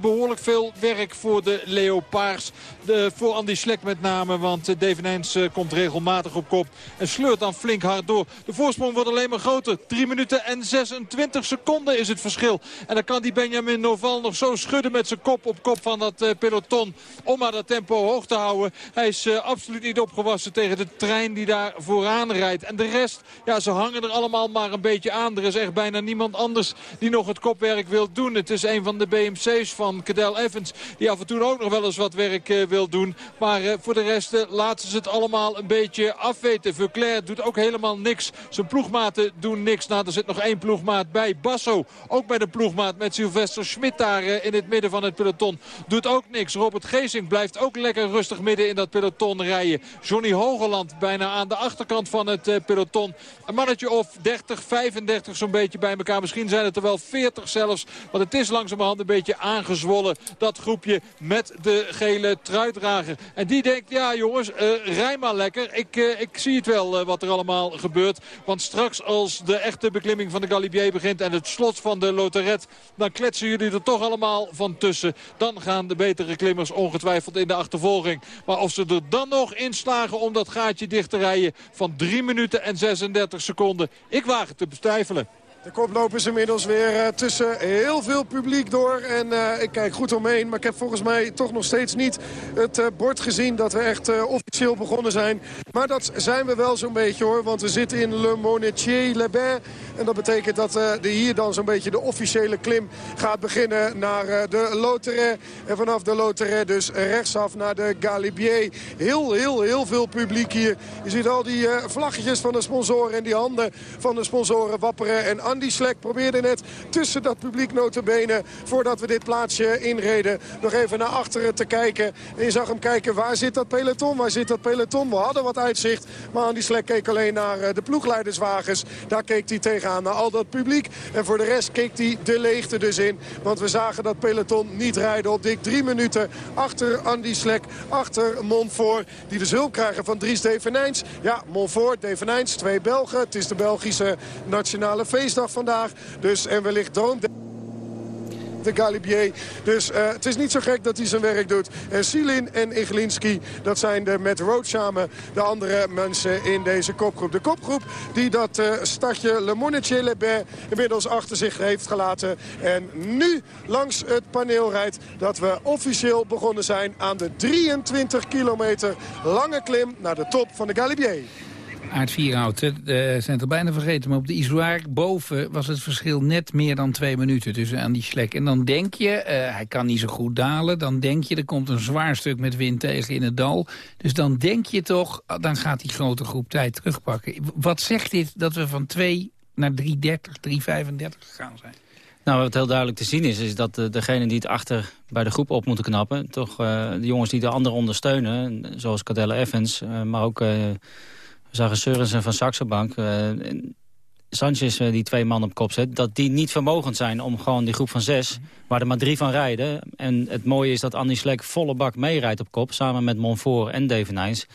behoorlijk veel werk voor de Leopards. De, voor Andy Schlek met name, want Devenijns komt regelmatig op kop. En sleurt dan flink hard door. De voorsprong wordt alleen maar groter. 3 minuten en 26 seconden is het verschil. En dan kan die Benjamin Noval nog zo schudden met zijn kop op kop van dat peloton om maar dat tempo hoog te houden. Hij is uh, absoluut niet opgewassen tegen de trein die daar vooraan rijdt. En de rest, ja, ze hangen er allemaal maar een beetje aan. Er is echt bijna niemand anders die nog het kopwerk wil doen. Het is een van de BMC's van Cadel Evans die af en toe ook nog wel eens wat werk uh, wil doen. Maar uh, voor de rest laten ze het allemaal een beetje afweten. Verclair doet ook helemaal niks. Zijn ploegmaten doen niks. Nou, er zit nog één ploegmaat bij. Basso, ook bij de ploegmaat met Sylvester Schmidt daar in het midden van het peloton. Doet ook niks. Robert Geesing blijft ook lekker rustig midden in dat peloton rijden. Johnny Hogeland bijna aan de achterkant van het uh, peloton. Een mannetje of 30, 35 zo'n beetje bij elkaar. Misschien zijn het er wel 40 zelfs. Want het is langzamerhand een beetje aangezwollen. Dat groepje met de gele truitdrager. En die denkt, ja jongens, uh, rij maar lekker. Ik, uh, ik zie het wel wat er allemaal gebeurt. Want straks als de echte beklimming van de Galibier begint... en het slot van de Loteret... dan kletsen jullie er toch allemaal van tussen. Dan gaan de betere klimmers ongetwijfeld in de achtervolging. Maar of ze er dan nog in slagen om dat gaatje dicht te rijden van 3 minuten en 36 seconden. Ik waag het te betwijfelen. De koploper is inmiddels weer uh, tussen heel veel publiek door. En uh, ik kijk goed omheen. Maar ik heb volgens mij toch nog steeds niet het uh, bord gezien dat we echt officieel begonnen zijn. Maar dat zijn we wel zo'n beetje hoor. Want we zitten in Le Monetier-les-Bains. En dat betekent dat de hier dan zo'n beetje de officiële klim gaat beginnen naar de Loteret. En vanaf de Loteret dus rechtsaf naar de Galibier. Heel, heel, heel veel publiek hier. Je ziet al die vlaggetjes van de sponsoren en die handen van de sponsoren wapperen. En Andy Slek probeerde net tussen dat publiek notabene... voordat we dit plaatsje inreden, nog even naar achteren te kijken. En je zag hem kijken, waar zit dat peloton? Waar zit dat peloton? We hadden wat uitzicht, maar Andy Slek keek alleen naar de ploegleiderswagens. Daar keek hij tegenaan, naar al dat publiek. En voor de rest keek hij de leegte dus in. Want we zagen dat peloton niet rijden op dik drie minuten... achter Andy Slek, achter Montfort... die dus hulp krijgen van Dries Devenijns. Ja, Montfort, Devenijns, twee Belgen. Het is de Belgische nationale feestdag vandaag. Dus en wellicht droomt de Galibier. Dus uh, het is niet zo gek dat hij zijn werk doet. En Silin en Iglinski, dat zijn de met Road samen de andere mensen in deze kopgroep. De kopgroep die dat uh, stadje Le Monetier Le Bain inmiddels achter zich heeft gelaten. En nu langs het paneel rijdt dat we officieel begonnen zijn aan de 23 kilometer lange klim naar de top van de Galibier. Aard Vierhout, we zijn het bijna vergeten. Maar op de Isoar boven was het verschil net meer dan twee minuten tussen aan die slek. En dan denk je, eh, hij kan niet zo goed dalen. Dan denk je, er komt een zwaar stuk met wind tegen in het dal. Dus dan denk je toch, ah, dan gaat die grote groep tijd terugpakken. Wat zegt dit dat we van 2 naar 3,30, 3,35 gegaan zijn? Nou, wat heel duidelijk te zien is, is dat de, degene die het achter bij de groep op moeten knappen... toch de jongens die de anderen ondersteunen, zoals Cadelle Evans... Maar ook, we zagen Seurensen van Saxo Bank... Sanchez, die twee man op kop zet... dat die niet vermogend zijn om gewoon die groep van zes... waar er maar drie van rijden. En het mooie is dat Andy Slek volle bak meerijdt op kop... samen met Monfort en Devenijns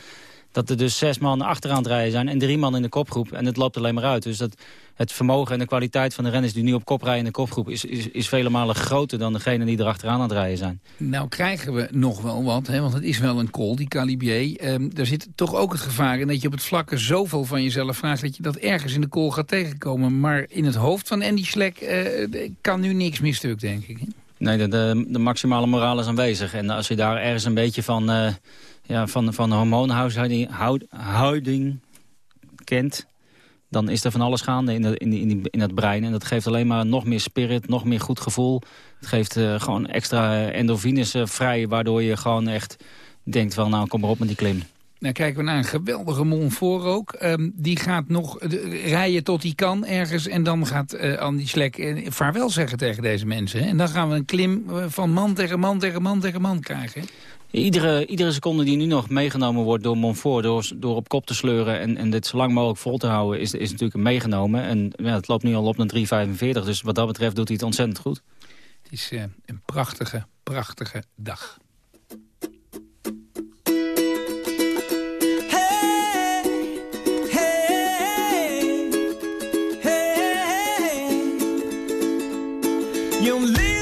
dat er dus zes man achteraan het rijden zijn en drie man in de kopgroep. En het loopt alleen maar uit. Dus dat het vermogen en de kwaliteit van de renners die nu op kop rijden in de kopgroep... is, is, is vele malen groter dan degene die er achteraan aan het rijden zijn. Nou krijgen we nog wel wat, hè, want het is wel een call, die Calibier. Um, er zit toch ook het gevaar in dat je op het vlakke zoveel van jezelf vraagt... dat je dat ergens in de call gaat tegenkomen. Maar in het hoofd van Andy Schlek uh, kan nu niks meer stuk, denk ik. Nee, de, de, de, maximale moraal is aanwezig. En als je daar ergens een beetje van... Uh, ja, van, van hormoonhuishouding houding kent... dan is er van alles gaande in, in, in, in het brein. En dat geeft alleen maar nog meer spirit, nog meer goed gevoel. Het geeft uh, gewoon extra endorfines uh, vrij... waardoor je gewoon echt denkt van nou kom maar op met die klim. Nou kijken we naar een geweldige Monfort ook. Um, die gaat nog rijden tot hij kan ergens. En dan gaat uh, Andy Slek vaarwel zeggen tegen deze mensen. En dan gaan we een klim van man tegen man tegen man tegen man krijgen. Iedere, iedere seconde die nu nog meegenomen wordt door Monfort... door, door op kop te sleuren en, en dit zo lang mogelijk vol te houden... is, is natuurlijk meegenomen. En ja, het loopt nu al op naar 3,45. Dus wat dat betreft doet hij het ontzettend goed. Het is uh, een prachtige, prachtige dag. You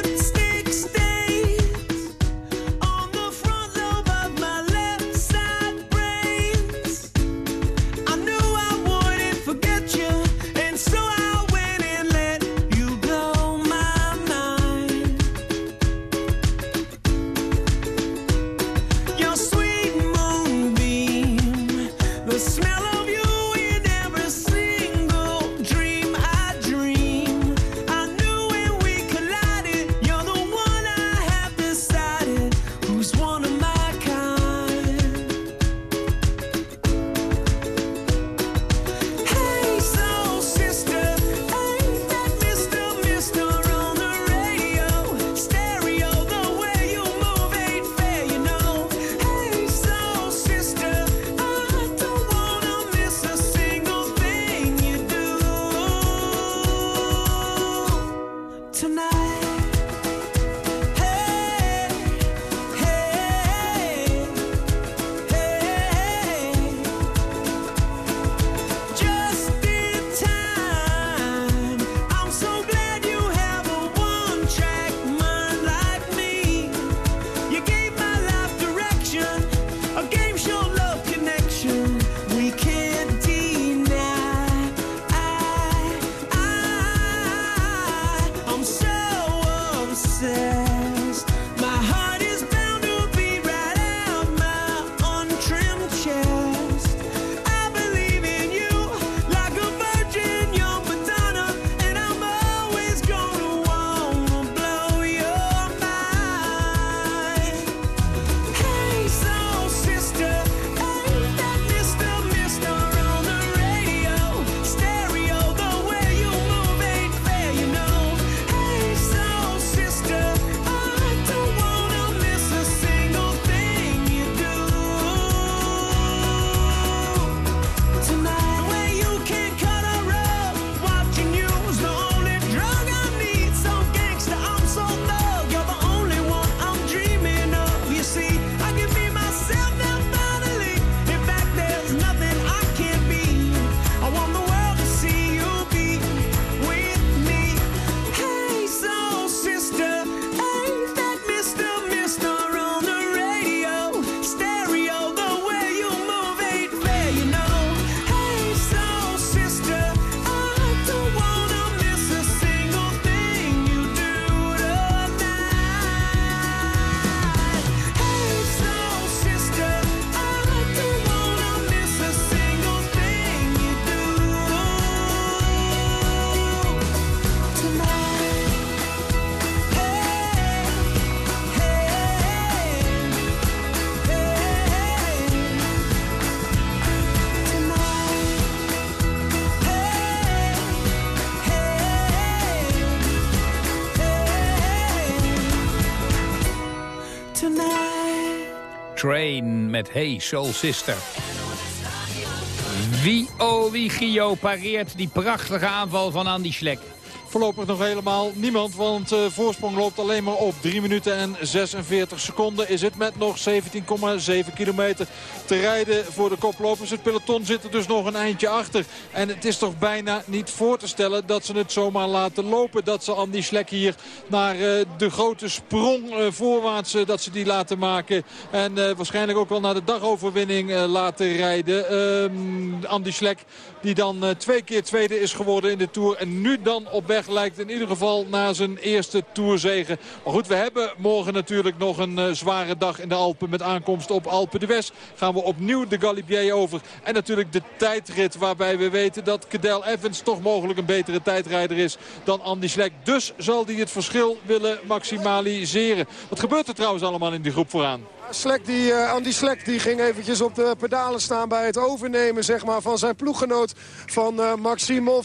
Hey Soul Sister. Wie, oh wie, Gio, pareert die prachtige aanval van Andy Schlek. Voorlopig nog helemaal niemand, want de voorsprong loopt alleen maar op. 3 minuten en 46 seconden is het met nog 17,7 kilometer te rijden voor de koplopers. Het peloton zit er dus nog een eindje achter. En het is toch bijna niet voor te stellen dat ze het zomaar laten lopen. Dat ze Andy Schlek hier naar uh, de grote sprong uh, voorwaarts dat ze die laten maken. En waarschijnlijk ook wel naar de dagoverwinning laten rijden. Ehm, Andy Schlek die dan twee keer tweede is geworden in de Tour. En nu dan op weg lijkt in ieder geval na zijn eerste Tourzegen. Maar goed, we hebben morgen natuurlijk nog een uh, zware dag in de Alpen met aankomst op Alpen de West. Gaan we opnieuw de Galibier over. En natuurlijk de tijdrit waarbij we weten dat Cadel Evans toch mogelijk een betere tijdrijder is dan Andy Schlek. Dus zal hij het verschil willen maximaliseren. Wat gebeurt er trouwens allemaal in die groep vooraan? Slek die, uh, Andy Slek die ging eventjes op de pedalen staan bij het overnemen zeg maar, van zijn ploeggenoot van uh, Maxime.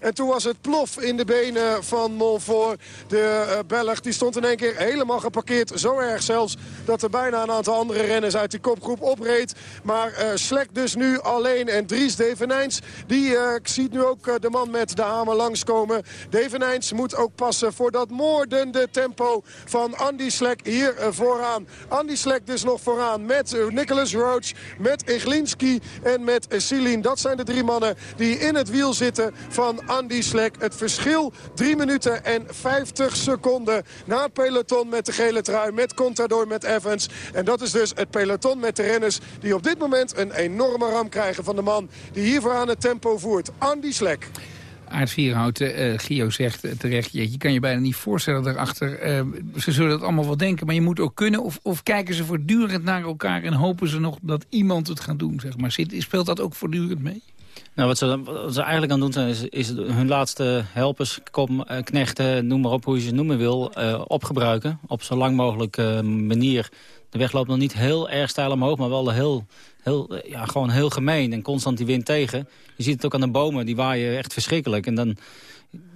En toen was het plof in de benen van Monfort. De uh, Belg die stond in één keer helemaal geparkeerd. Zo erg zelfs dat er bijna een aantal andere renners uit die kopgroep opreed. Maar Slek dus nu alleen. En Dries Devenijns die ziet nu ook de man met de hamer langskomen. Devenijns moet ook passen voor dat moordende tempo van Andy Slek hier vooraan. Andy dus nog vooraan met uh, Nicholas Roach, met Eglinski en met Celine. Dat zijn de drie mannen die in het wiel zitten van Andy Slek. Het verschil 3 minuten en 50 seconden na het peloton met de gele trui, met Contador, met Evans. En dat is dus het peloton met de renners die op dit moment een enorme ram krijgen van de man die hier vooraan het tempo voert. Andy Slek. Uh, Gio zegt terecht, je, je, kan je bijna niet voorstellen daarachter. Uh, ze zullen dat allemaal wel denken, maar je moet ook kunnen. Of, of kijken ze voortdurend naar elkaar en hopen ze nog dat iemand het gaat doen, zeg maar. Zit, speelt dat ook voortdurend mee? Nou, wat ze, ze eigenlijk aan doen zijn, is, hun laatste helpers, kom, knechten, noem maar op hoe je ze noemen wil, opgebruiken. Op zo lang mogelijk manier. De weg loopt nog niet heel erg stijl omhoog, maar wel heel heel, ja, gewoon heel gemeen en constant die wind tegen. Je ziet het ook aan de bomen, die waaien echt verschrikkelijk. En dan,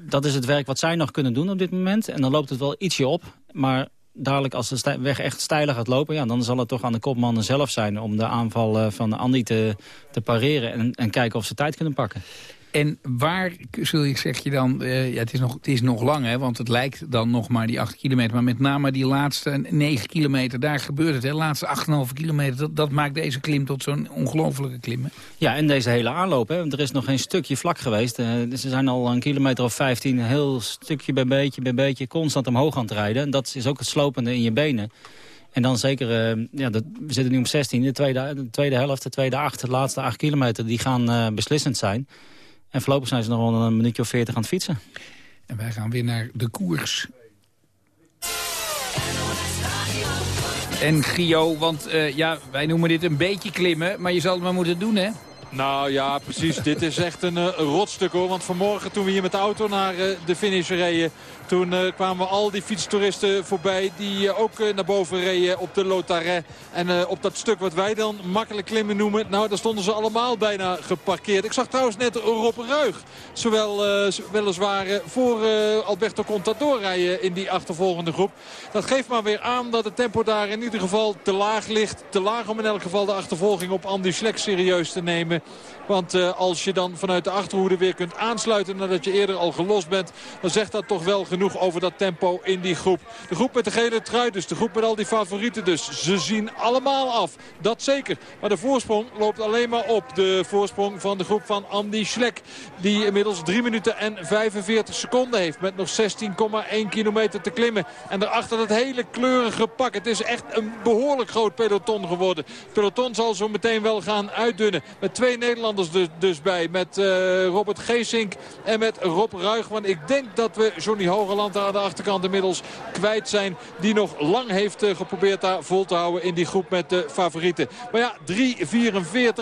dat is het werk wat zij nog kunnen doen op dit moment. En dan loopt het wel ietsje op, maar dadelijk als de weg echt steiler gaat lopen... Ja, dan zal het toch aan de kopmannen zelf zijn om de aanval eh, van Andy te, te pareren... En, en kijken of ze tijd kunnen pakken. En waar, zul je, zeg je dan, uh, ja, het, is nog, het is nog lang, hè, want het lijkt dan nog maar die 8 kilometer. Maar met name die laatste 9 kilometer, daar gebeurt het. De laatste 8,5 kilometer, dat, dat, maakt deze klim tot zo'n ongelofelijke klim. Ja, en deze hele aanloop, hè, want er is nog geen stukje vlak geweest. Uh, ze zijn al een kilometer of 15, een heel stukje bij beetje, bij beetje, constant omhoog aan het rijden. En dat is ook het slopende in je benen. En dan zeker, uh, ja, we zitten nu om 16, de tweede, de tweede helft, de tweede acht, de laatste 8 kilometer, die gaan beslissend zijn. En voorlopig zijn ze nog wel een minuutje of veertig aan het fietsen. En wij gaan weer naar de koers. En Gio, want uh, ja, wij noemen dit een beetje klimmen, maar je zal het maar moeten doen, hè? Nou ja, precies. Dit is echt een uh, rotstuk hoor. Want vanmorgen toen we hier met de auto naar uh, de finish reden... Toen uh, kwamen al die fietstoeristen voorbij die uh, ook uh, naar boven reden op de Lotaret. En op dat stuk wat wij dan makkelijk klimmen noemen, nou daar stonden ze allemaal bijna geparkeerd. Ik zag trouwens net Rob Ruig, zowel weliswaar voor Alberto Contador rijden in die achtervolgende groep. Dat geeft maar weer aan dat het tempo daar in ieder geval te laag ligt. Te laag om in elk geval de achtervolging op Andy Schlek serieus te nemen. Want als je dan vanuit de achterhoede weer kunt aansluiten nadat je eerder al gelost bent... dan zegt dat toch wel genoeg over dat tempo in die groep. De groep met de gele trui dus, de groep met al die favorieten dus. Ze zien allemaal af, dat zeker. Maar de voorsprong loopt alleen maar op. De voorsprong van de groep van Andy Schlek. Die inmiddels 3 minuten en 45 seconden heeft. Met nog 16,1 kilometer te klimmen. En daarachter dat hele kleurige pak. Het is echt een behoorlijk groot peloton geworden. Het peloton zal zo meteen wel gaan uitdunnen. Met twee Nederlanders dus, dus bij. Met uh, Robert Geesink en met Rob Ruig. Want ik denk dat we Johnny Hogeland aan de achterkant inmiddels kwijt zijn. Die nog lang heeft uh, geprobeerd daar vol te houden in die groep met de favorieten. Maar ja, 3.44.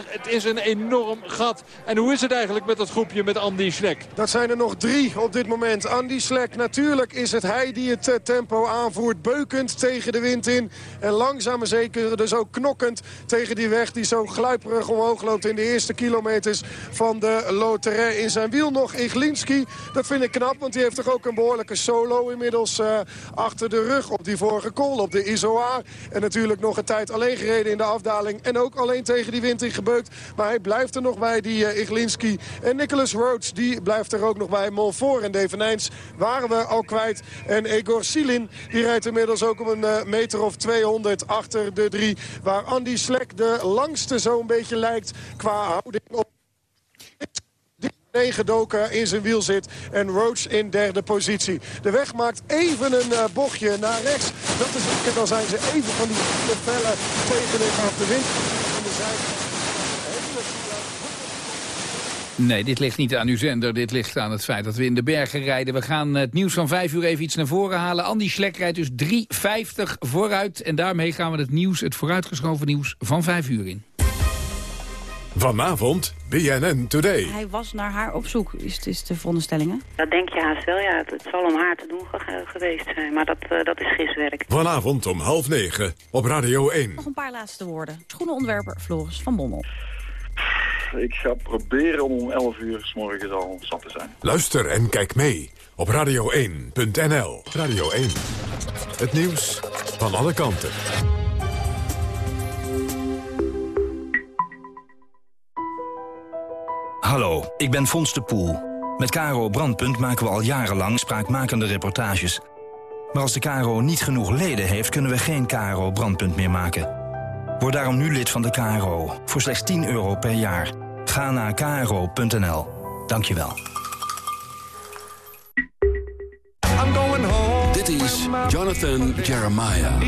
Het is een enorm gat. En hoe is het eigenlijk met dat groepje met Andy Schlek? Dat zijn er nog drie op dit moment. Andy Schlek, natuurlijk is het hij die het uh, tempo aanvoert. Beukend tegen de wind in. En langzaam en zeker dus ook knokkend tegen die weg die zo gluiperig omhoog loopt in de eerste kilometers van de loterij. In zijn wiel nog Iglinski. Dat vind ik knap, want die heeft toch ook een behoorlijke solo inmiddels uh, achter de rug op die vorige call op de Isoar. En natuurlijk nog een tijd alleen gereden in de afdaling. En ook alleen tegen die wind in gebeukt. Maar hij blijft er nog bij, die uh, Iglinski. En Nicholas Rhodes, die blijft er ook nog bij. Monfort en Devenijns waren we al kwijt. En Egor Silin, die rijdt inmiddels ook om een uh, meter of 200 achter de drie. Waar Andy Slek de langste zo'n beetje lijkt qua houding op gedoken in zijn wiel zit. En Roach in derde positie. De weg maakt even een uh, bochtje naar rechts. Dat is het. Dan zijn ze even van die felle tegenin af de wind. Van de zijde. Nee, dit ligt niet aan uw zender. Dit ligt aan het feit dat we in de bergen rijden. We gaan het nieuws van vijf uur even iets naar voren halen. Andy Schlek rijdt dus 3,50 vooruit. En daarmee gaan we het nieuws, het vooruitgeschoven nieuws van vijf uur in. Vanavond BNN Today. Hij was naar haar op zoek, is, is de veronderstellingen. Dat denk je haast wel, ja. Het, zal om haar te doen ge geweest zijn. Maar dat, uh, dat is giswerk. Vanavond om half negen op Radio 1. Nog een paar laatste woorden. Schoenenontwerper Floris van Bommel. Ik ga proberen om om 11 uur s morgens al zat te zijn. Luister en kijk mee op radio1.nl. Radio 1. Het nieuws van alle kanten. Hallo, ik ben Fons de Poel. Met Caro Brandpunt maken we al jarenlang spraakmakende reportages. Maar als de Caro niet genoeg leden heeft, kunnen we geen Caro Brandpunt meer maken. Word daarom nu lid van de KRO, voor slechts 10 euro per jaar. Ga naar kro.nl. Dank je wel. Dit is Jonathan Jeremiah.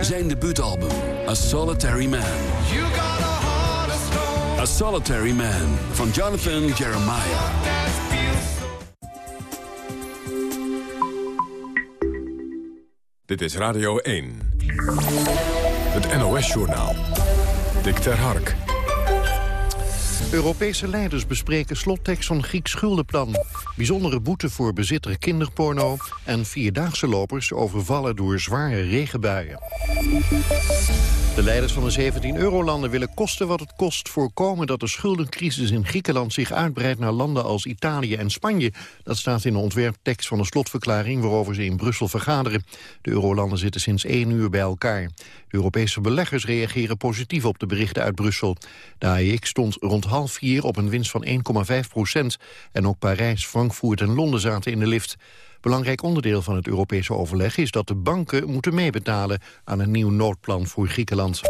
Zijn debuutalbum, A Solitary Man. Solitary Man van Jonathan Jeremiah. Dit is Radio 1. Het NOS-journaal. Dick ter Hark. Europese leiders bespreken slottekst van Grieks schuldenplan. Bijzondere boete voor bezitter kinderporno... en vierdaagse lopers overvallen door zware regenbuien. De leiders van de 17-euro-landen willen kosten wat het kost voorkomen dat de schuldencrisis in Griekenland zich uitbreidt naar landen als Italië en Spanje. Dat staat in de ontwerptekst van de slotverklaring waarover ze in Brussel vergaderen. De eurolanden zitten sinds één uur bij elkaar. De Europese beleggers reageren positief op de berichten uit Brussel. De AEX stond rond half vier op een winst van 1,5 procent. En ook Parijs, Frankfurt en Londen zaten in de lift. Belangrijk onderdeel van het Europese overleg is dat de banken moeten meebetalen aan een nieuw noodplan voor Griekenland.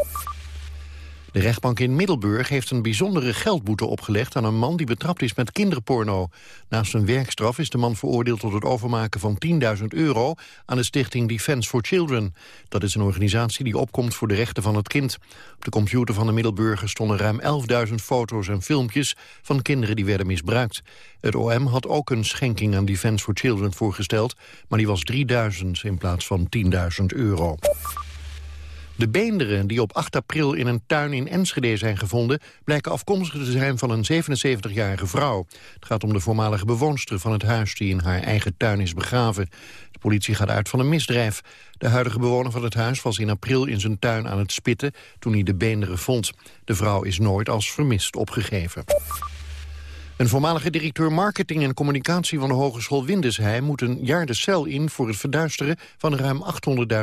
De rechtbank in Middelburg heeft een bijzondere geldboete opgelegd aan een man die betrapt is met kinderporno. Naast een werkstraf is de man veroordeeld tot het overmaken van 10.000 euro aan de stichting Defence for Children. Dat is een organisatie die opkomt voor de rechten van het kind. Op de computer van de Middelburger stonden ruim 11.000 foto's en filmpjes van kinderen die werden misbruikt. Het OM had ook een schenking aan Defence for Children voorgesteld, maar die was 3.000 in plaats van 10.000 euro. De beenderen die op 8 april in een tuin in Enschede zijn gevonden... blijken afkomstig te zijn van een 77-jarige vrouw. Het gaat om de voormalige bewoonster van het huis... die in haar eigen tuin is begraven. De politie gaat uit van een misdrijf. De huidige bewoner van het huis was in april in zijn tuin aan het spitten... toen hij de beenderen vond. De vrouw is nooit als vermist opgegeven. Een voormalige directeur marketing en communicatie van de Hogeschool Windesheim moet een jaar de cel in voor het verduisteren van ruim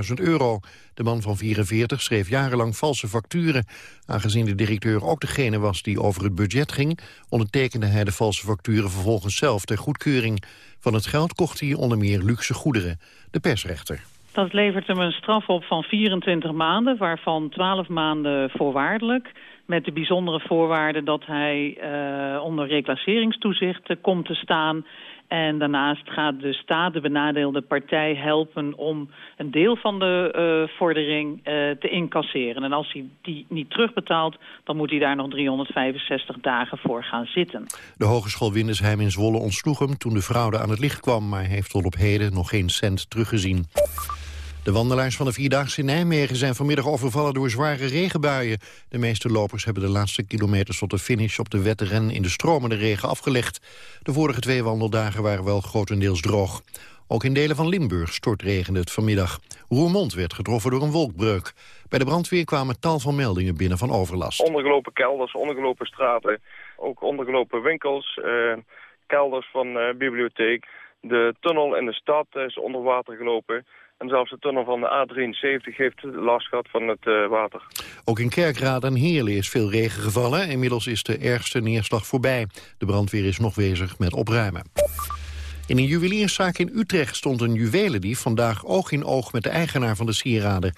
800.000 euro. De man van 44 schreef jarenlang valse facturen. Aangezien de directeur ook degene was die over het budget ging, ondertekende hij de valse facturen vervolgens zelf ter goedkeuring. Van het geld kocht hij onder meer luxe goederen. De persrechter. Dat levert hem een straf op van 24 maanden, waarvan 12 maanden voorwaardelijk met de bijzondere voorwaarde dat hij uh, onder reclasseringstoezicht uh, komt te staan. En daarnaast gaat de staat de benadeelde partij helpen om een deel van de uh, vordering te incasseren. En als hij die niet terugbetaalt, dan moet hij daar nog 365 dagen voor gaan zitten. De Hogeschool Windersheim in Zwolle ontsloeg hem toen de fraude aan het licht kwam... maar heeft tot op heden nog geen cent teruggezien. De wandelaars van de Vierdaagse in Nijmegen zijn vanmiddag overvallen door zware regenbuien. De meeste lopers hebben de laatste kilometers tot de finish op de wedren in de stromende regen afgelegd. De vorige twee wandeldagen waren wel grotendeels droog. Ook in delen van Limburg stortregende het vanmiddag. Roermond werd getroffen door een wolkbreuk. Bij de brandweer kwamen tal van meldingen binnen van overlast. Ondergelopen kelders, ondergelopen straten, ook ondergelopen winkels, eh, kelders van uh, bibliotheek. De tunnel in de stad is onder water gelopen. En zelfs de tunnel van de A73 heeft last gehad van het uh, water. Ook in Kerkrade en Heerlen is veel regen gevallen. Inmiddels is de ergste neerslag voorbij. De brandweer is nog bezig met opruimen. In een juwelierszaak in Utrecht stond een juwelendief vandaag oog in oog met de eigenaar van de sieraden.